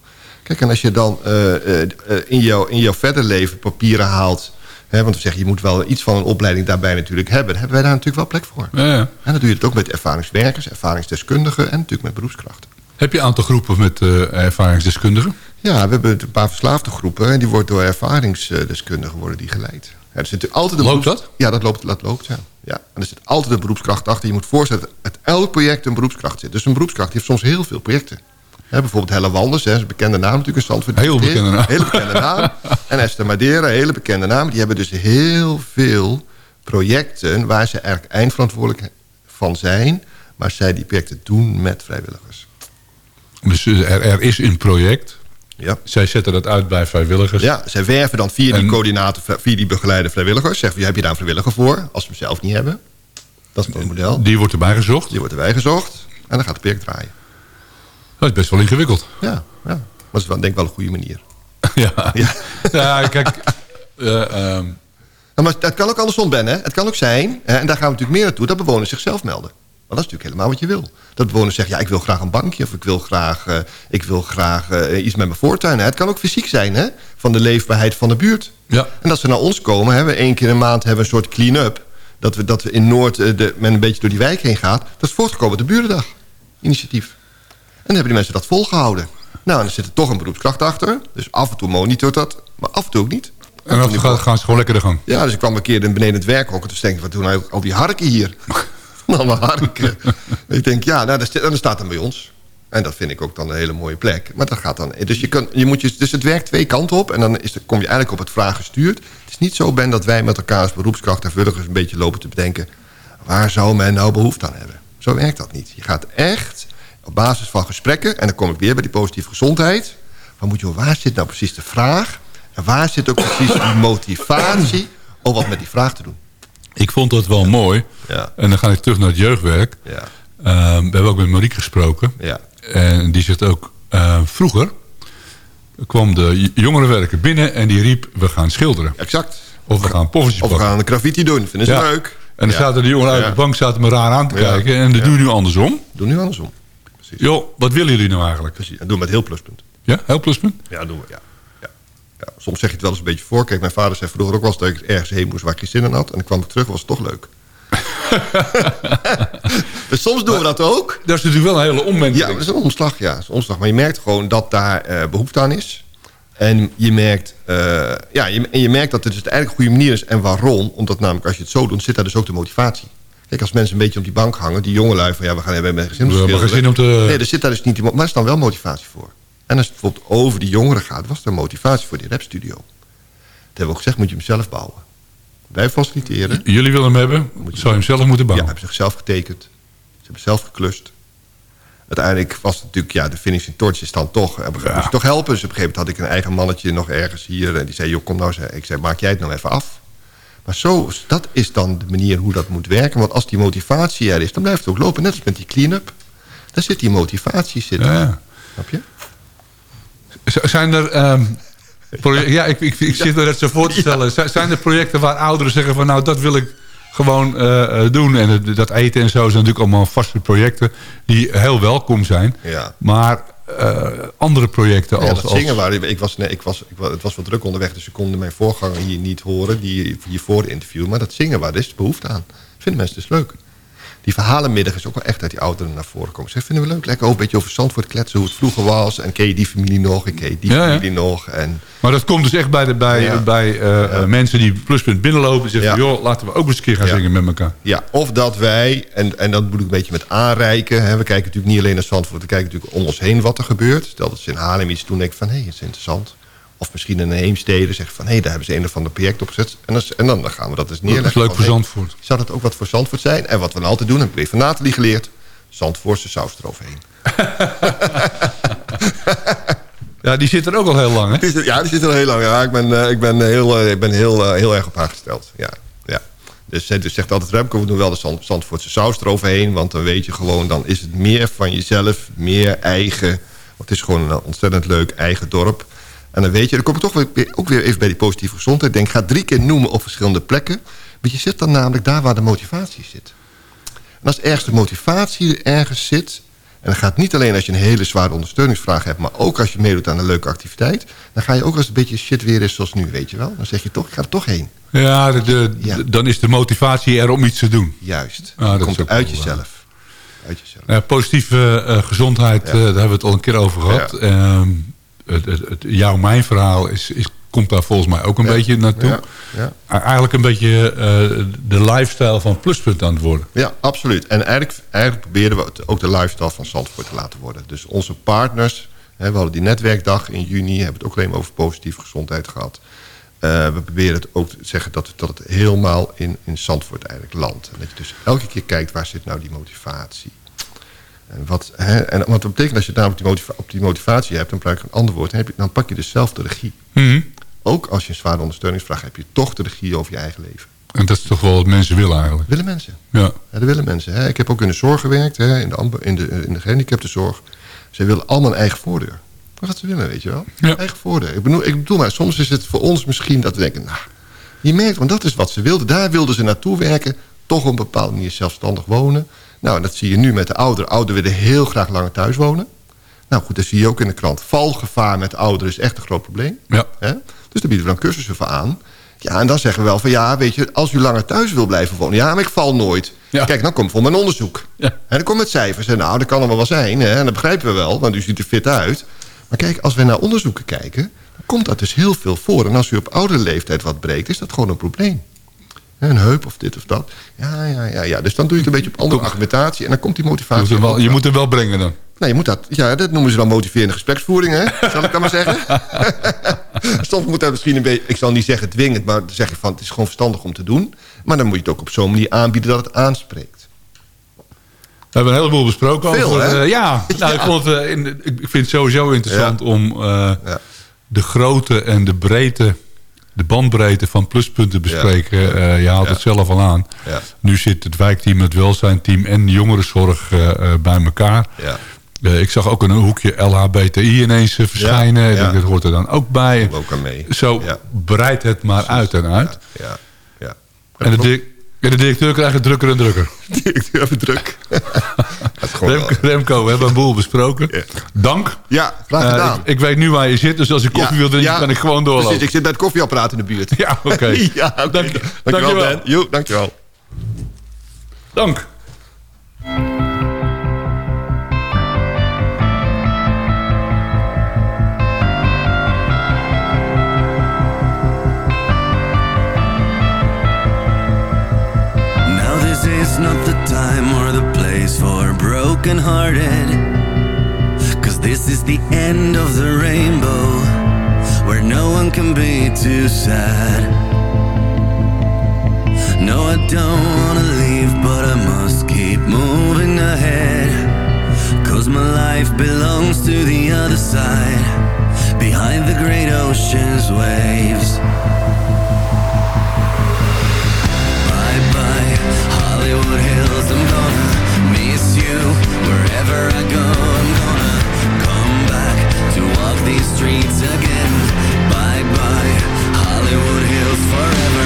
Kijk, en als je dan eh, eh, in, jouw, in jouw verder leven papieren haalt... Hè, want we zeggen, je moet wel iets van een opleiding daarbij natuurlijk hebben... dan hebben wij daar natuurlijk wel plek voor. Ja, ja. En dan doe je het ook met ervaringswerkers, ervaringsdeskundigen... en natuurlijk met beroepskrachten. Heb je een aantal groepen met eh, ervaringsdeskundigen? Ja, we hebben een paar verslaafde groepen... en die wordt door ervaringsdeskundigen worden die geleid. Ja, natuurlijk altijd een Loopt beroeps- dat? Ja, dat loopt, dat loopt, ja. Ja. En er zit altijd een beroepskracht achter. Je moet voorstellen dat uit elk project een beroepskracht zit. Dus een beroepskracht heeft soms heel veel projecten. Bijvoorbeeld Helle Wanders, een bekende naam natuurlijk in Zandvoort. Heel bekende naam. Hele bekende naam. En Esther Madeira, hele bekende naam. Die hebben dus heel veel projecten... waar ze eigenlijk eindverantwoordelijk van zijn... maar zij die projecten doen met vrijwilligers. Dus er, er is een project. Ja. Zij zetten dat uit bij vrijwilligers. Ja, zij werven dan via die coördinator, via die begeleider vrijwilligers. Zeggen, heb je daar een vrijwilliger voor? Als we hem zelf niet hebben. Dat is het model. Die wordt erbij gezocht. Die wordt erbij gezocht. En dan gaat het project draaien. Dat is best wel ingewikkeld. Ja, ja. Maar dat is wel, denk ik wel een goede manier. ja. Ja. ja, kijk. eh, ehm, Nou, maar het kan ook andersom, Ben. Hè? Het kan ook zijn, en daar gaan we natuurlijk meer naartoe... dat bewoners zichzelf melden. Maar dat is natuurlijk helemaal wat je wil. Dat bewoners zeggen, ja, ik wil graag een bankje... of ik wil graag, eh, ik wil graag eh, iets met mijn voortuin. Het kan ook fysiek zijn, hè? van de leefbaarheid van de buurt. ja. En dat ze naar ons komen, hebben we één keer de maand hebben we een soort clean-up. Dat we, dat we in Noord eh, de, men een beetje door die wijk heen gaat. Dat is voortgekomen uit de Burendag. Initiatief. En dan hebben die mensen dat volgehouden. Nou, en er zit er toch een beroepskracht achter. Dus af en toe monitort dat, maar af en toe ook niet. En dan gaan, gaan ze gewoon lekker de gang. Ja, dus ik kwam een keer beneden het werkhok... en toen denk ik, wat doen nou al die harken hier? Van alle harken. ik denk, ja, nou, dat, staat dan bij ons. En dat vind ik ook dan een hele mooie plek. Maar dat gaat dan... Dus, je kan, je moet je, dus het werkt twee kanten op... en dan is, kom je eigenlijk op het vraag gestuurd. Het is niet zo, Ben, dat wij met elkaar als beroepskracht... en vrijwilligers een beetje lopen te bedenken... waar zou men nou behoefte aan hebben? Zo werkt dat niet. Je gaat echt op basis van gesprekken... en dan kom ik weer bij die positieve gezondheid... van moet je, waar zit nou precies de vraag... en waar zit ook precies die motivatie... om wat met die vraag te doen? Ik vond dat wel mooi. Ja. En dan ga ik terug naar het jeugdwerk. Ja, Ehm, we hebben ook met Marieke gesproken. ja. En die zegt ook, eh, vroeger kwam de jongerenwerker binnen en die riep, we gaan schilderen. exact. Of we gaan poffertjes Of we gaan een graffiti doen, vinden ze Ja. leuk. En dan zaten de jongeren uit de bank zaten me raar aan te kijken. En dat doen we nu andersom. Doe nu andersom. Precies. Joh, wat willen jullie nou eigenlijk? Precies. En doen we met heel pluspunt. Ja, heel pluspunt? Ja, doen we, ja. Ja. ja. Soms zeg je het wel eens een beetje voor. Kijk, mijn vader zei vroeger ook wel eens dat ik ergens heen moest waar ik geen zin in had. En dan kwam ik terug, was het toch leuk. dus soms doen we dat ook. Dat is natuurlijk wel een hele Ja, omwenteling. dat is een omslag, ja. Is een omslag. Maar je merkt gewoon dat daar eh, behoefte aan is. En je merkt, eh, ja, je, en je merkt dat het dus eigenlijk een goede manier is. En waarom? Omdat namelijk als je het zo doet, zit daar dus ook de motivatie. Kijk, als mensen een beetje op die bank hangen, die jongelui van ja, we gaan hebben gezin geen zin om te... Nee, er zit daar dus niet Maar er is dan wel motivatie voor. En als het bijvoorbeeld over die jongeren gaat, was er motivatie voor die rapstudio. Dat hebben we ook gezegd, moet je hem zelf bouwen. Wij faciliteren. Jullie willen hem hebben, zou je hem zelf moeten Ja, bouwen. hebben zichzelf getekend. Ze hebben zelf geklust. Uiteindelijk was het natuurlijk, ja, de finishing touch is dan toch... Een gegeven moment moest je toch helpen. Dus op een gegeven moment had ik een eigen mannetje nog ergens hier. En die zei, joh, kom nou eens. Ik zei, maak jij het nou even af. Maar zo, dat is dan de manier hoe dat moet werken. Want als die motivatie er is, dan blijft het ook lopen. Net als met die clean-up. Daar zit die motivatie zitten. Ja. Snap je? Zijn er... ehm, ja, ik, ik, ik zit er net zo voor te stellen. Zijn er projecten waar ouderen zeggen van... nou, dat wil ik gewoon eh, eh, doen. En het- dat eten en zo zijn natuurlijk allemaal vaste projecten... die heel welkom zijn. Ja. Maar eh, andere projecten Ja, als... dat als zingen waar ik was, nee, ik was, ik was, het was wat druk onderweg, dus ik kon mijn voorganger hier niet horen, die hier voor de interview. Maar dat zingen waar, daar is behoefte aan. Vinden mensen dus leuk. Die verhalenmiddag is ook wel echt uit die ouderen naar voren komen. Ze vinden we leuk. Lekker ook een beetje over Zandvoort kletsen, hoe het vroeger was. En ken je die familie nog? Ik ken je die Ja, ja. familie nog. En Maar dat komt dus echt bij, de, bij, Ja. bij eh, eh, mensen die pluspunt binnenlopen... en zeggen, joh, laten we ook eens een keer gaan zingen met elkaar. ja, of dat wij, en, en dat moet ik een beetje met aanreiken. Hè, we kijken natuurlijk niet alleen naar Zandvoort, we kijken natuurlijk om ons heen wat er gebeurt. Stel dat ze in Haarlem iets doen, denk ik van, hé, hey, het is interessant. Of misschien in een Heemstede zeggen van... hé, daar hebben ze een of ander project opgezet. En dan, en dan gaan we dat eens neerleggen. Dat is leuk voor hey, Zandvoort. Zou dat ook wat voor Zandvoort zijn? En wat we dan altijd doen, heb ik weer van Nathalie geleerd... Zandvoortse saus eroverheen. Ja, die zit er ook al heel lang, hè? Ja, die zit er al heel lang. Ja, ik ben, eh, ik ben, heel, eh, ik ben heel, eh, heel erg op haar gesteld. Ja, ja. Dus dus zegt altijd, Remco, we doen wel de Zand- Zandvoortse saus eroverheen. Want dan weet je gewoon, dan is het meer van jezelf. Meer eigen. Want het is gewoon een ontzettend leuk eigen dorp. En dan weet je, dan kom ik toch weer, ook weer even bij die positieve gezondheid. Denk, ga drie keer noemen op verschillende plekken. Maar je zit dan namelijk daar waar de motivatie zit. En als ergens de motivatie ergens zit... en dan gaat niet alleen als je een hele zware ondersteuningsvraag hebt... maar ook als je meedoet aan een leuke activiteit... dan ga je ook als het een beetje shit weer is zoals nu, weet je wel. Dan zeg je toch, ik ga er toch heen. Ja, de, de- Ja. dan is de motivatie er om iets te doen. Juist. Ah, dat dat komt ook uit jezelf. Uit jezelf. Ja, positieve eh, gezondheid, eh, daar hebben we het al een keer over gehad. Ja. Ehm, het, het, het jouw-mijn verhaal is, is, komt daar volgens mij ook een Ja. beetje naartoe. Ja. Ja. Eigenlijk een beetje eh, de lifestyle van Pluspunt aan het worden. Ja, absoluut. En eigenlijk, eigenlijk proberen we het ook de lifestyle van Zandvoort te laten worden. Dus onze partners, hè, we hadden die netwerkdag in juni... hebben het ook alleen maar over positieve gezondheid gehad. Eh, we proberen het ook te zeggen dat, het- dat het helemaal in, in Zandvoort eigenlijk landt. En dat je dus elke keer kijkt, waar zit nou die motivatie? En wat, hè, en wat dat betekent als je daar op die, motiva- op die motivatie hebt... dan gebruik ik een ander woord, dan, heb je, dan pak je dus zelf de regie. Ook als je een zware ondersteuningsvraag hebt... heb je toch de regie over je eigen leven. En dat is toch wel wat mensen willen eigenlijk. Willen mensen. Ja. Ja, dat willen mensen. Hè. Ik heb ook in de zorg gewerkt, hè, in, de, in, de, in de gehandicaptenzorg. Ze willen allemaal een eigen voordeur. Wat ze willen, weet je wel. Ja. Eigen voordeur. Ik bedoel, ik bedoel maar, soms is het voor ons misschien dat we denken... nou, je merkt, want dat is wat ze wilden. Daar wilden ze naartoe werken. Toch op een bepaalde manier zelfstandig wonen. Nou, en dat zie je nu met de ouderen. Ouderen willen heel graag langer thuis wonen. Nou goed, dat zie je ook in de krant. Valgevaar met ouderen is echt een groot probleem. Ja. Hè? Dus daar bieden we dan cursussen voor aan. Ja, en dan zeggen we wel van ja, weet je, als u langer thuis wil blijven wonen... ja, maar ik val nooit. Ja. Kijk, dan komt voor mijn onderzoek. Ja. En dan komt met cijfers. En nou, dat kan allemaal wel zijn. Hè? En dat begrijpen we wel, want u ziet er fit uit. Maar kijk, als we naar onderzoeken kijken... dan komt dat dus heel veel voor. En als u op oudere leeftijd wat breekt, is dat gewoon een probleem. Een heup of dit of dat. Ja, ja, ja, ja. Dus dan doe je het een beetje op andere argumentatie... en dan komt die motivatie... moet, wel, je moet hem wel brengen dan. Nou, je moet dat, ja, dat noemen ze dan motiverende gespreksvoering, hè? Zal ik dat maar zeggen? Soms moet dat misschien een beetje, ik zal niet zeggen dwingend, maar dan zeg je van het is gewoon verstandig om te doen. Maar dan moet je het ook op zo'n manier aanbieden dat het aanspreekt. We hebben een heleboel besproken. Veel, over, hè? eh, ja, nou, ik, vond eh, in- ik vind het sowieso interessant Ja. om eh, Ja. de grootte en de breedte, de bandbreedte van pluspunten te bespreken. Eh, je haalt Ja. het zelf al aan. Ja. Nu zit het wijkteam, het welzijnteam en de jongerenzorg eh, eh, bij elkaar. Ja, ik zag ook een hoekje LHBTI ineens verschijnen. Ja. Dat hoort er dan ook bij. dat ook aan mee. Zo breidt het maar uit en uit. Ja, ja. En de, en de directeur krijgt het drukker en drukker. Ik doe even druk. Remco, Remco, we hebben een boel besproken. Ja. Dank. Ja, graag Eh, gedaan. ik, ik weet nu waar je zit, dus als ik koffie wil drinken, kan ik gewoon doorlopen. Precies, ik zit bij het koffieapparaat in de buurt. Ja, oké. ja, oké. Dank- Dankjewel, dankjewel. Ben. Jo, dankjewel. Dank. Broken hearted Cause this is the end of the rainbow Where no one can be too sad. No, I don't wanna leave but I must keep moving ahead. Cause my life belongs to the other side Behind the great ocean's waves. Hollywood Hills. Wherever I go. I'm gonna come back to walk these streets again. Bye bye, Hollywood Hills forever.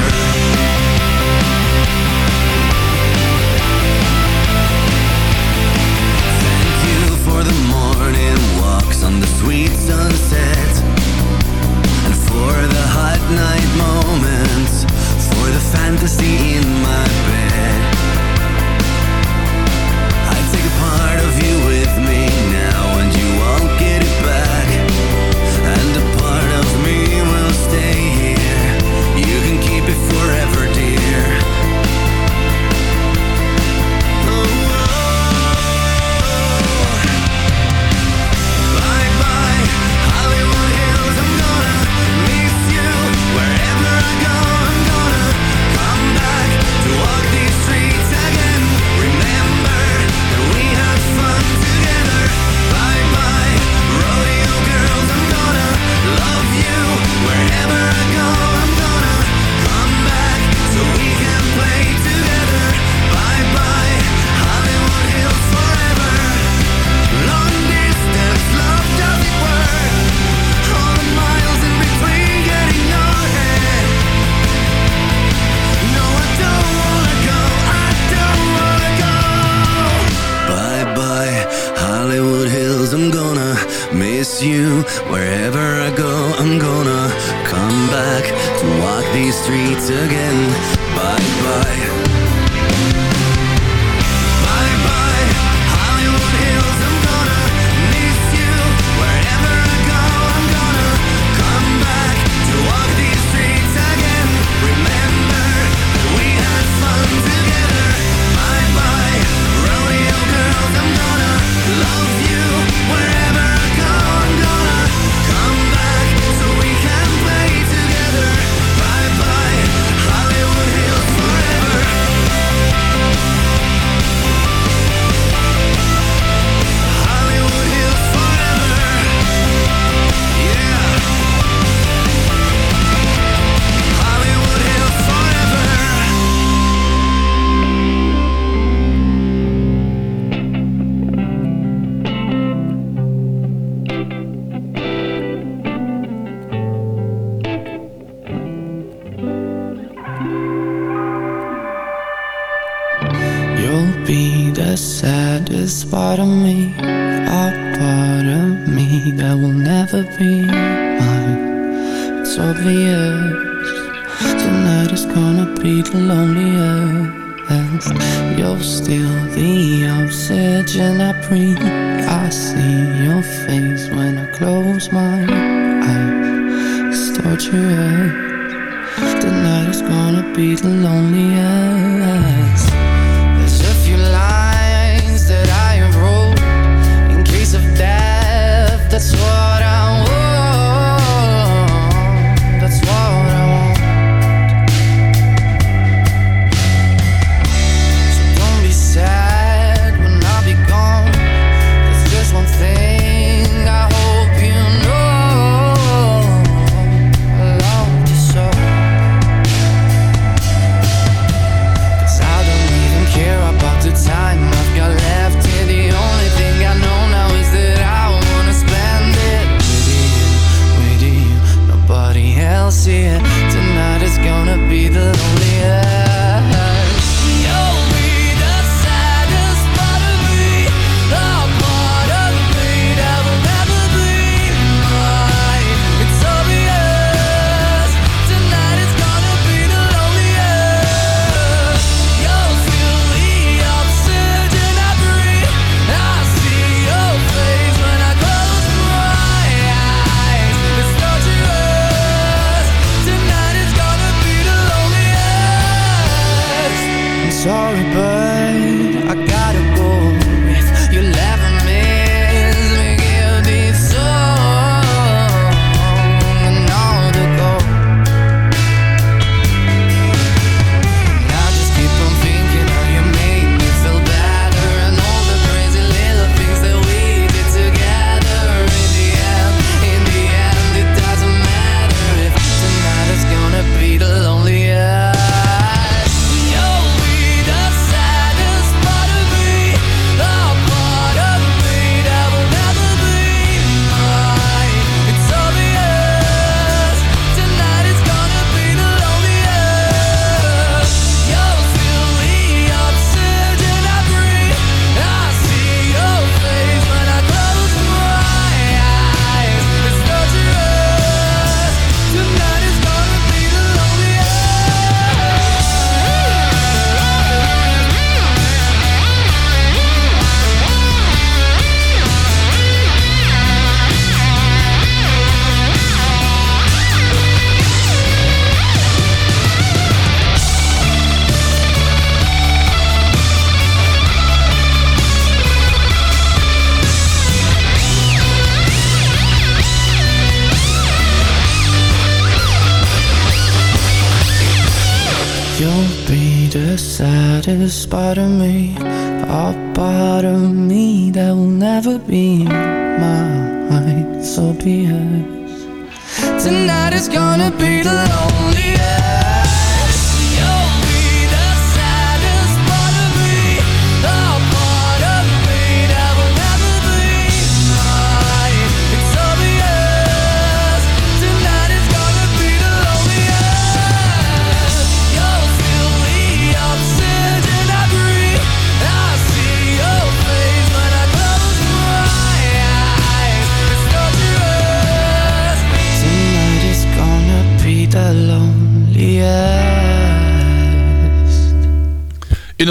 hands You're still the obsession I bring. I see your face when I close my eyes. Start your head Tonight is gonna be the loneliest.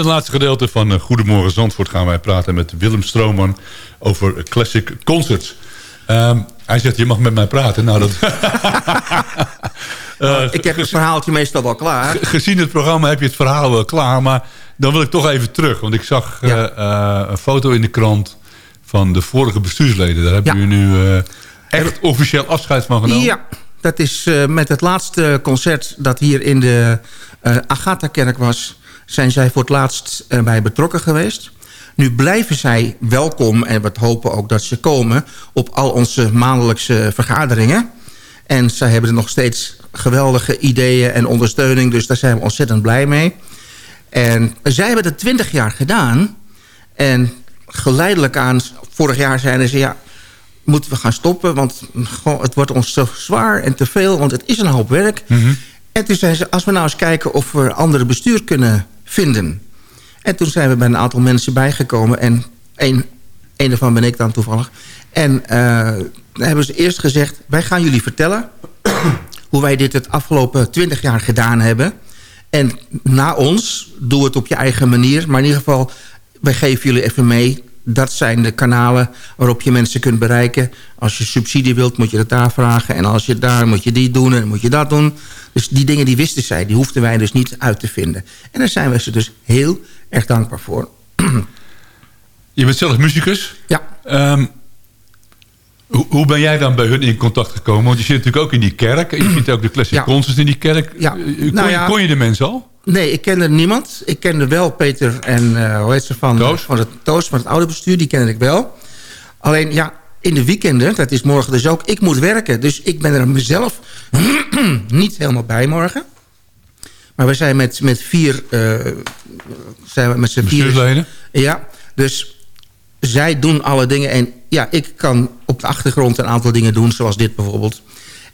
Laatste gedeelte van eh, Goedemorgen Zandvoort gaan wij praten met Willem Strooman over Classic Concerts. Ehm, hij zegt, je mag met mij praten. Nou, dat... Eh, ik heb het verhaaltje meestal wel klaar. ge- gezien het programma heb je het verhaal wel klaar. Maar dan wil ik toch even terug. Want ik zag eh, een foto in de krant van de vorige bestuursleden. Daar hebben Ja. jullie nu echt officieel afscheid van genomen. Ja, dat is met het laatste concert dat hier in de Agatha-kerk was... zijn zij voor het laatst bij betrokken geweest. Nu blijven zij welkom en we hopen ook dat ze komen... op al onze maandelijkse vergaderingen. En zij hebben er nog steeds geweldige ideeën en ondersteuning... dus daar zijn we ontzettend blij mee. En zij hebben het twintig jaar gedaan... en geleidelijk aan, vorig jaar zeiden ze... ja, moeten we gaan stoppen, want goh, het wordt ons te zwaar en te veel... want het is een hoop werk. En toen zeiden ze, als we nou eens kijken of we andere bestuur kunnen vinden. En toen zijn we bij een aantal mensen bijgekomen... en een, een daarvan ben ik dan toevallig. En eh, hebben ze eerst gezegd, wij gaan jullie vertellen... hoe wij dit het afgelopen twintig jaar gedaan hebben... En na ons, doe het op je eigen manier. Maar in ieder geval, wij geven jullie even mee. Dat zijn de kanalen waarop je mensen kunt bereiken. Als je subsidie wilt, moet je dat daar vragen. En als je daar, moet je die doen en moet je dat doen. Dus die dingen die wisten zij, die hoefden wij dus niet uit te vinden. En daar zijn we ze dus heel erg dankbaar voor. Je bent zelf muzikus. Ja. Ehm, hoe, hoe ben jij dan bij hun in contact gekomen? Want je zit natuurlijk ook in die kerk. Je vindt ook de classic Ja. concerts in die kerk. Ja. Eh, Kon, Nou ja. kon je de mensen al? Nee, ik kende niemand. Ik kende wel Peter en eh, hoe heet ze van, Toos? van het Toos van het oude bestuur. Die kende ik wel. Alleen ja, in de weekenden, dat is morgen dus ook, ik moet werken. Dus ik ben er mezelf niet helemaal bij morgen. Maar we zijn met, met vier, eh, zijn we met z'n vier. Bestuursleden? Ja, dus zij doen alle dingen. En ja, ik kan op de achtergrond een aantal dingen doen, zoals dit bijvoorbeeld.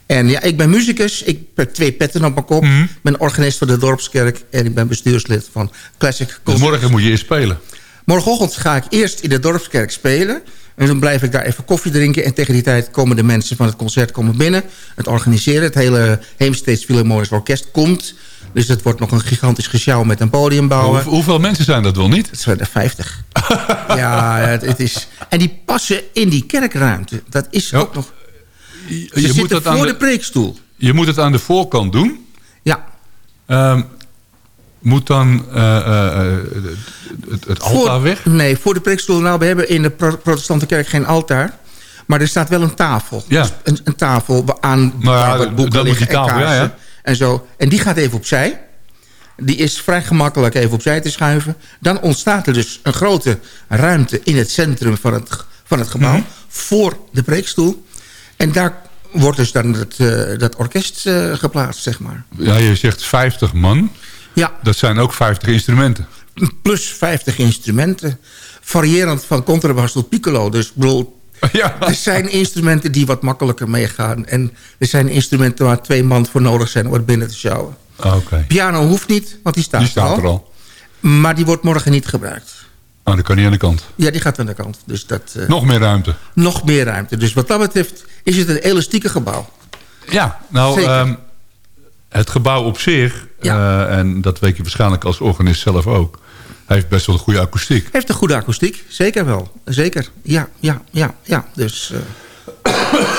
En ja, ik ben muzikus. Ik heb twee petten op mijn kop. Mhm. Ik ben organist van de Dorpskerk. En ik ben bestuurslid van Classic Dus Concert. morgen moet je eerst spelen. Morgenochtend ga ik eerst in de Dorpskerk spelen. En dan blijf ik daar even koffie drinken. En tegen die tijd komen de mensen van het concert komen binnen. Het organiseren. Het hele Heemsteeds Philharmonisch Orkest komt. Dus het wordt nog een gigantisch gesjouw met een podium bouwen. Hoe- hoeveel mensen zijn dat wel niet? Het zijn er 50. ja, het, het is... En die passen in die kerkruimte. Dat is ook nog... Je, Ze moet aan voor de, de, preekstoel. je moet het aan de voorkant doen. Ja. Ehm, moet dan eh, eh, eh, het, het altaar Voor- weg? Nee, voor de preekstoel. Nou, we hebben in de pro- protestante kerk geen altaar. Maar er staat wel een tafel. Ja. Dus een, een tafel aan Nou ja, waar wat boeken liggen die tafel, en ja, kaarsen. ja. En, zo. en die gaat even opzij. Die is vrij gemakkelijk even opzij te schuiven. Dan ontstaat er dus een grote ruimte in het centrum van het, van het gebouw. Mhm. Voor de preekstoel. En daar wordt dus dan het, eh, dat orkest eh, geplaatst, zeg maar. Ja, je zegt 50 man. Ja, Dat zijn ook 50 instrumenten. plus 50 instrumenten. Variërend van contrabas tot piccolo. Dus bedoel, Ja. er zijn instrumenten die wat makkelijker meegaan. En er zijn instrumenten waar twee man voor nodig zijn om het binnen te sjouwen. Oké. Piano hoeft niet, want die staat, Die staat er, er al. Maar die wordt morgen niet gebruikt. Oh, dan kan niet aan de kant. Ja, die gaat aan de kant. Dus dat, eh, Nog meer ruimte. nog meer ruimte. Dus wat dat betreft is het een elastieke gebouw. Ja, nou, ehm, het gebouw op zich, Ja. eh, en dat weet je waarschijnlijk als organist zelf ook, heeft best wel een goede akoestiek. Heeft een goede akoestiek. Zeker wel. Zeker. Ja, ja, ja, ja. Dus... eh,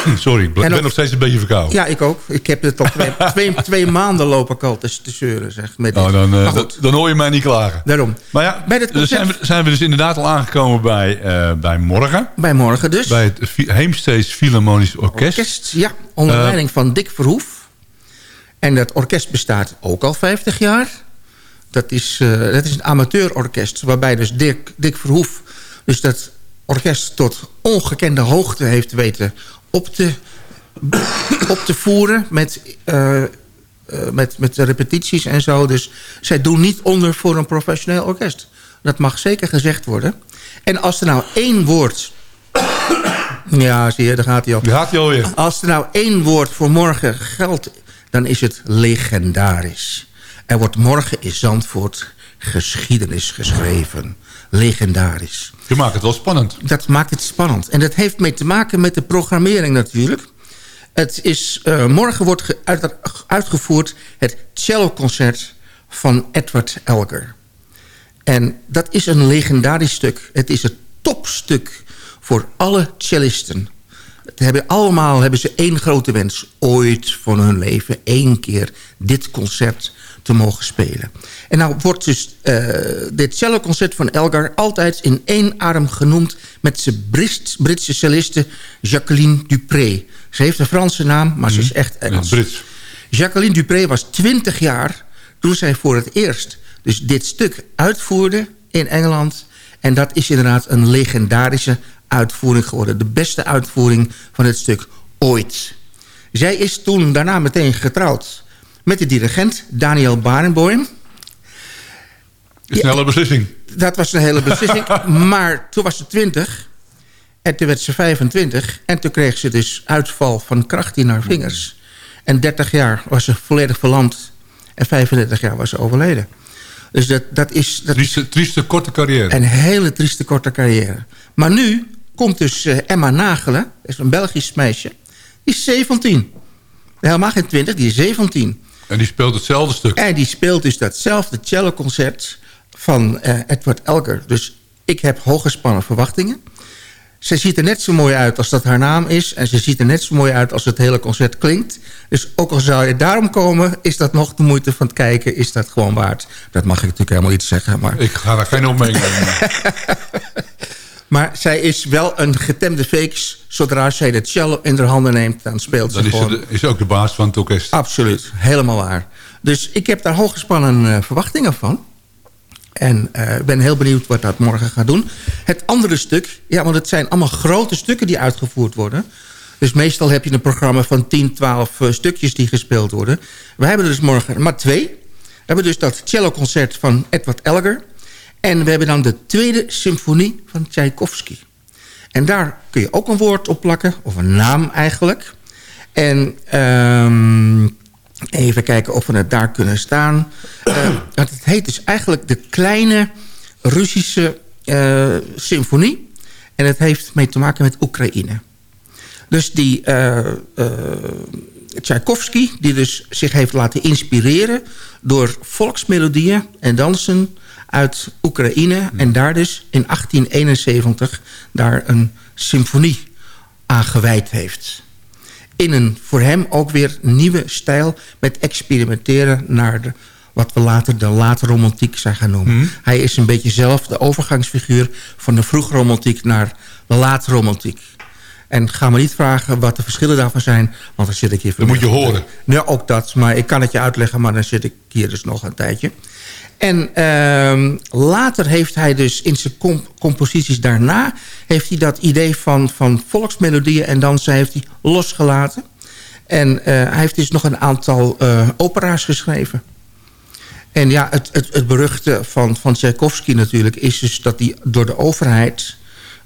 Sorry, ik ben ook- nog steeds een beetje verkouden. Ja, ik ook. Ik heb het al twee, twee, twee maanden loop ik al te, te zeuren, zeg. Met Nou, dan, eh, dan, goed, dan hoor je mij niet klagen. daarom. Maar ja, Bij zijn we, zijn we dus inderdaad al aangekomen bij, eh, bij morgen. Bij morgen dus. Bij het Heemsteeds Philharmonisch Orkest. orkest, ja. Onder Eh, leiding van Dick Verhoef. En dat orkest bestaat ook al 50 jaar. Dat is, dat is een amateurorkest. Waarbij dus Dick, Dick Verhoef... dus dat orkest tot ongekende hoogte heeft weten op te, op te voeren... met, eh, eh, met, met repetities en zo. Dus zij doen niet onder voor een professioneel orkest. Dat mag zeker gezegd worden. En als er nou één woord... Ja, zie je, daar gaat hij al. Die gaat hij alweer. Als er nou één woord voor morgen geldt, dan is het legendarisch. Er wordt morgen in Zandvoort geschiedenis geschreven. Legendarisch. Je maakt het wel spannend. Dat maakt het spannend. En dat heeft mee te maken met de programmering natuurlijk. Het is, eh, morgen wordt ge- uit- uitgevoerd het celloconcert van Edward Elgar. En dat is een legendarisch stuk. Het is het topstuk voor alle cellisten. Het hebben, allemaal hebben ze één grote wens. Ooit van hun leven één keer dit concert te mogen spelen. En nou wordt dus uh, dit celloconcert van Elgar... altijd in één arm genoemd... met zijn Brits, Britse celliste Jacqueline Dupré. Ze heeft een Franse naam, maar ze is echt Engels. Brits. Jacqueline Dupré was 20 jaar toen zij voor het eerst dus dit stuk uitvoerde in Engeland. En dat is inderdaad een legendarische uitvoering geworden. De beste uitvoering van het stuk ooit. Zij is toen daarna meteen getrouwd met de dirigent Daniel Barenboim. Een snelle beslissing. Dat was een hele beslissing. maar toen was ze 20 en toen werd ze 25. En toen kreeg ze dus uitval van kracht in haar vingers. En 30 jaar was ze volledig verlamd. En 35 jaar was ze overleden. Dus dat, dat is... Dat trieste, trieste korte carrière. Een hele trieste korte carrière. Maar nu komt dus uh, Emma Nagelen. Dat is een Belgisch meisje. Die is 17. Helemaal geen 20, die is 17. En die speelt hetzelfde stuk. En die speelt dus datzelfde celloconcert van uh, Edward Elgar. Dus ik heb hooggespannen verwachtingen. Ze ziet er net zo mooi uit als dat haar naam is. En ze ziet er net zo mooi uit als het hele concert klinkt. Dus ook al zou je daarom komen... is dat nog de moeite van het kijken. Is dat gewoon waard. Dat mag ik natuurlijk helemaal niet zeggen. Maar... Ik ga daar geen opmerking Maar zij is wel een getemde fakes. Zodra zij de cello in haar handen neemt, dan speelt ze gewoon... Dan is ook de baas van het orkest. Absoluut, helemaal waar. Dus ik heb daar hooggespannen uh, verwachtingen van. En ik uh, ben heel benieuwd wat dat morgen gaat doen. Het andere stuk, ja, want het zijn allemaal grote stukken die uitgevoerd worden. Dus meestal heb je een programma van 10, 12 uh, stukjes die gespeeld worden. We hebben er dus morgen maar twee. We hebben dus dat celloconcert van Edward Elgar. En we hebben dan de tweede symfonie van Tchaikovsky. En daar kun je ook een woord op plakken, of een naam eigenlijk. En um, even kijken of we het daar kunnen staan. Uh, het heet dus eigenlijk de kleine Russische uh, symfonie. En het heeft mee te maken met Oekraïne. Dus die uh, Tchaikovsky, die dus zich heeft laten inspireren... door volksmelodieën en dansen uit Oekraïne. En daar dus in 1871 daar een symfonie aan gewijd heeft. In een voor hem ook weer nieuwe stijl met experimenteren naar de, wat we later de late romantiek zijn gaan noemen. Mm. Hij is een beetje zelf de overgangsfiguur van de vroegromantiek naar de late romantiek. En ga me niet vragen wat de verschillen daarvan zijn. Want dan zit ik hier... Dat moet je horen. Ja, ook dat. Maar ik kan het je uitleggen. Maar dan zit ik hier dus nog een tijdje. En uh, later heeft hij dus in zijn comp composities daarna... heeft hij dat idee van, van volksmelodieën en dansen heeft hij losgelaten. En uh, hij heeft dus nog een aantal uh, opera's geschreven. En ja, het, het, het beruchte van, van Tchaikovsky natuurlijk... is dus dat hij door de overheid...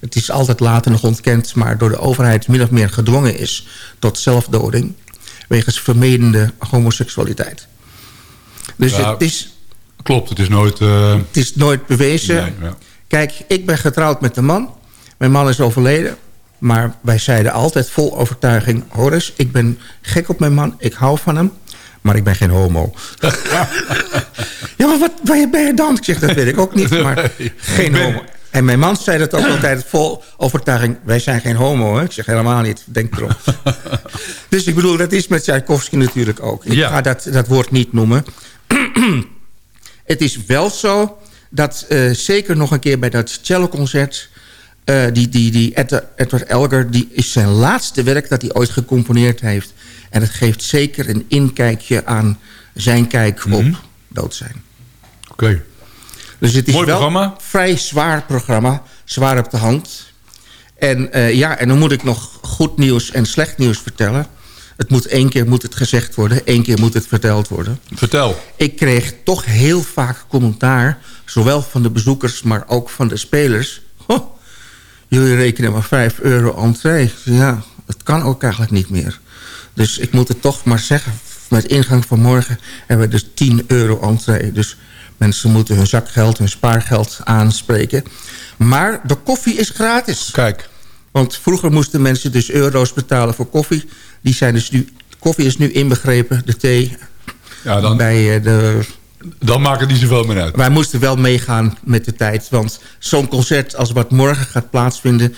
het is altijd later nog ontkend... maar door de overheid min of meer gedwongen is... tot zelfdoding... wegens vermedende homoseksualiteit. Dus Ja. het is... Klopt, het is nooit... uh, Het is nooit bewezen. Nee, ja. Kijk, ik ben getrouwd met een man. Mijn man is overleden. Maar wij zeiden altijd vol overtuiging... Horace, ik ben gek op mijn man. Ik hou van hem. Maar ik ben geen homo. ja, maar wat waar ben je dan? Ik zeg, dat weet ik ook niet. Maar Nee, geen ben- homo. En mijn man zei dat ook altijd vol overtuiging. Wij zijn geen homo, hè? Ik zeg helemaal niet. Denk erom. dus ik bedoel, dat is met Tchaikovsky natuurlijk ook. Ik Ja. ga dat, dat woord niet noemen. Het is wel zo dat eh, zeker nog een keer bij dat celloconcert... eh, die, die, die Ed- Edward Elgar, die is zijn laatste werk dat hij ooit gecomponeerd heeft. En het geeft zeker een inkijkje aan zijn kijk op dood zijn. Oké. Dus het is Mooi wel programma. een vrij zwaar programma. Zwaar op de hand. En eh, ja, en dan moet ik nog goed nieuws en slecht nieuws vertellen. Het moet één keer moet het gezegd worden. één keer moet het verteld worden. Vertel. Ik kreeg toch heel vaak commentaar. Zowel van de bezoekers, maar ook van de spelers. Jullie rekenen maar 5 euro entree. Ja, dat kan ook eigenlijk niet meer. Dus ik moet het toch maar zeggen. Met ingang van morgen hebben we dus 10 euro entree. Dus mensen moeten hun zakgeld, hun spaargeld aanspreken. Maar de koffie is gratis. Kijk. Want vroeger moesten mensen dus euro's betalen voor koffie. Die zijn dus nu, koffie is nu inbegrepen, de thee, Ja, dan, bij eh, de Dan maakt het niet zoveel meer uit. Wij moesten wel meegaan met de tijd. Want zo'n concert als wat morgen gaat plaatsvinden...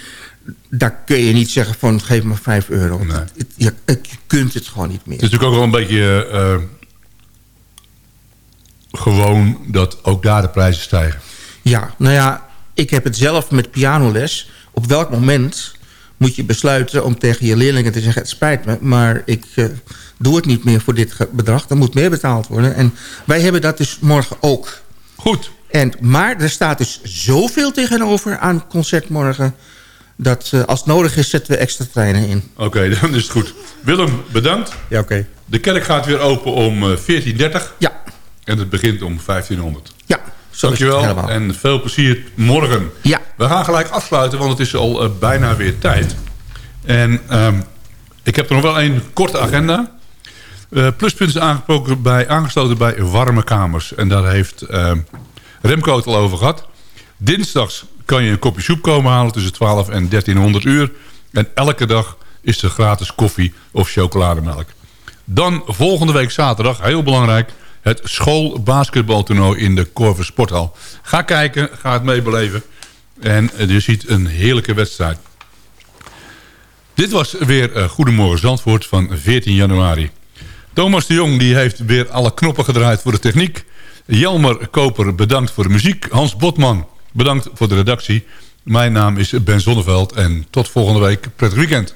daar kun je niet zeggen van geef me 5 euro. Nee. Je, je kunt het gewoon niet meer. Het is natuurlijk ook wel een beetje... eh, gewoon dat ook daar de prijzen stijgen. Ja, nou ja, ik heb het zelf met pianoles. Op welk moment moet je besluiten om tegen je leerlingen te zeggen... het spijt me, maar ik eh, doe het niet meer voor dit bedrag. Er moet meer betaald worden. En wij hebben dat dus morgen ook. Goed. En, maar er staat dus zoveel tegenover aan concert morgen... dat eh, als nodig is zetten we extra treinen in. Oké, dan is het goed. Willem, bedankt. Ja, oké. De kerk gaat weer open om eh, 14.30. Ja, En het begint om 1500. ja. Zo Dankjewel en veel plezier morgen. Ja. We gaan gelijk afsluiten, want het is al eh, bijna weer tijd. En ehm, ik heb er nog wel een korte agenda. Eh, Pluspunt is aangesproken bij, aangesloten bij warme kamers. En daar heeft ehm, Remco het al over gehad. Dinsdags kan je een kopje soep komen halen tussen 12 en 1300 uur. En elke dag is er gratis koffie of chocolademelk. Dan volgende week zaterdag, heel belangrijk... het schoolbasketbaltoernooi in de Corver Sporthal. Ga kijken, ga het meebeleven. En eh, je ziet een heerlijke wedstrijd. Dit was weer eh, Goedemorgen Zandvoort van 14 januari. Thomas de Jong die heeft weer alle knoppen gedraaid voor de techniek. Jelmer Koper bedankt voor de muziek. Hans Botman bedankt voor de redactie. Mijn naam is Ben Zonneveld en tot volgende week. Prettig weekend.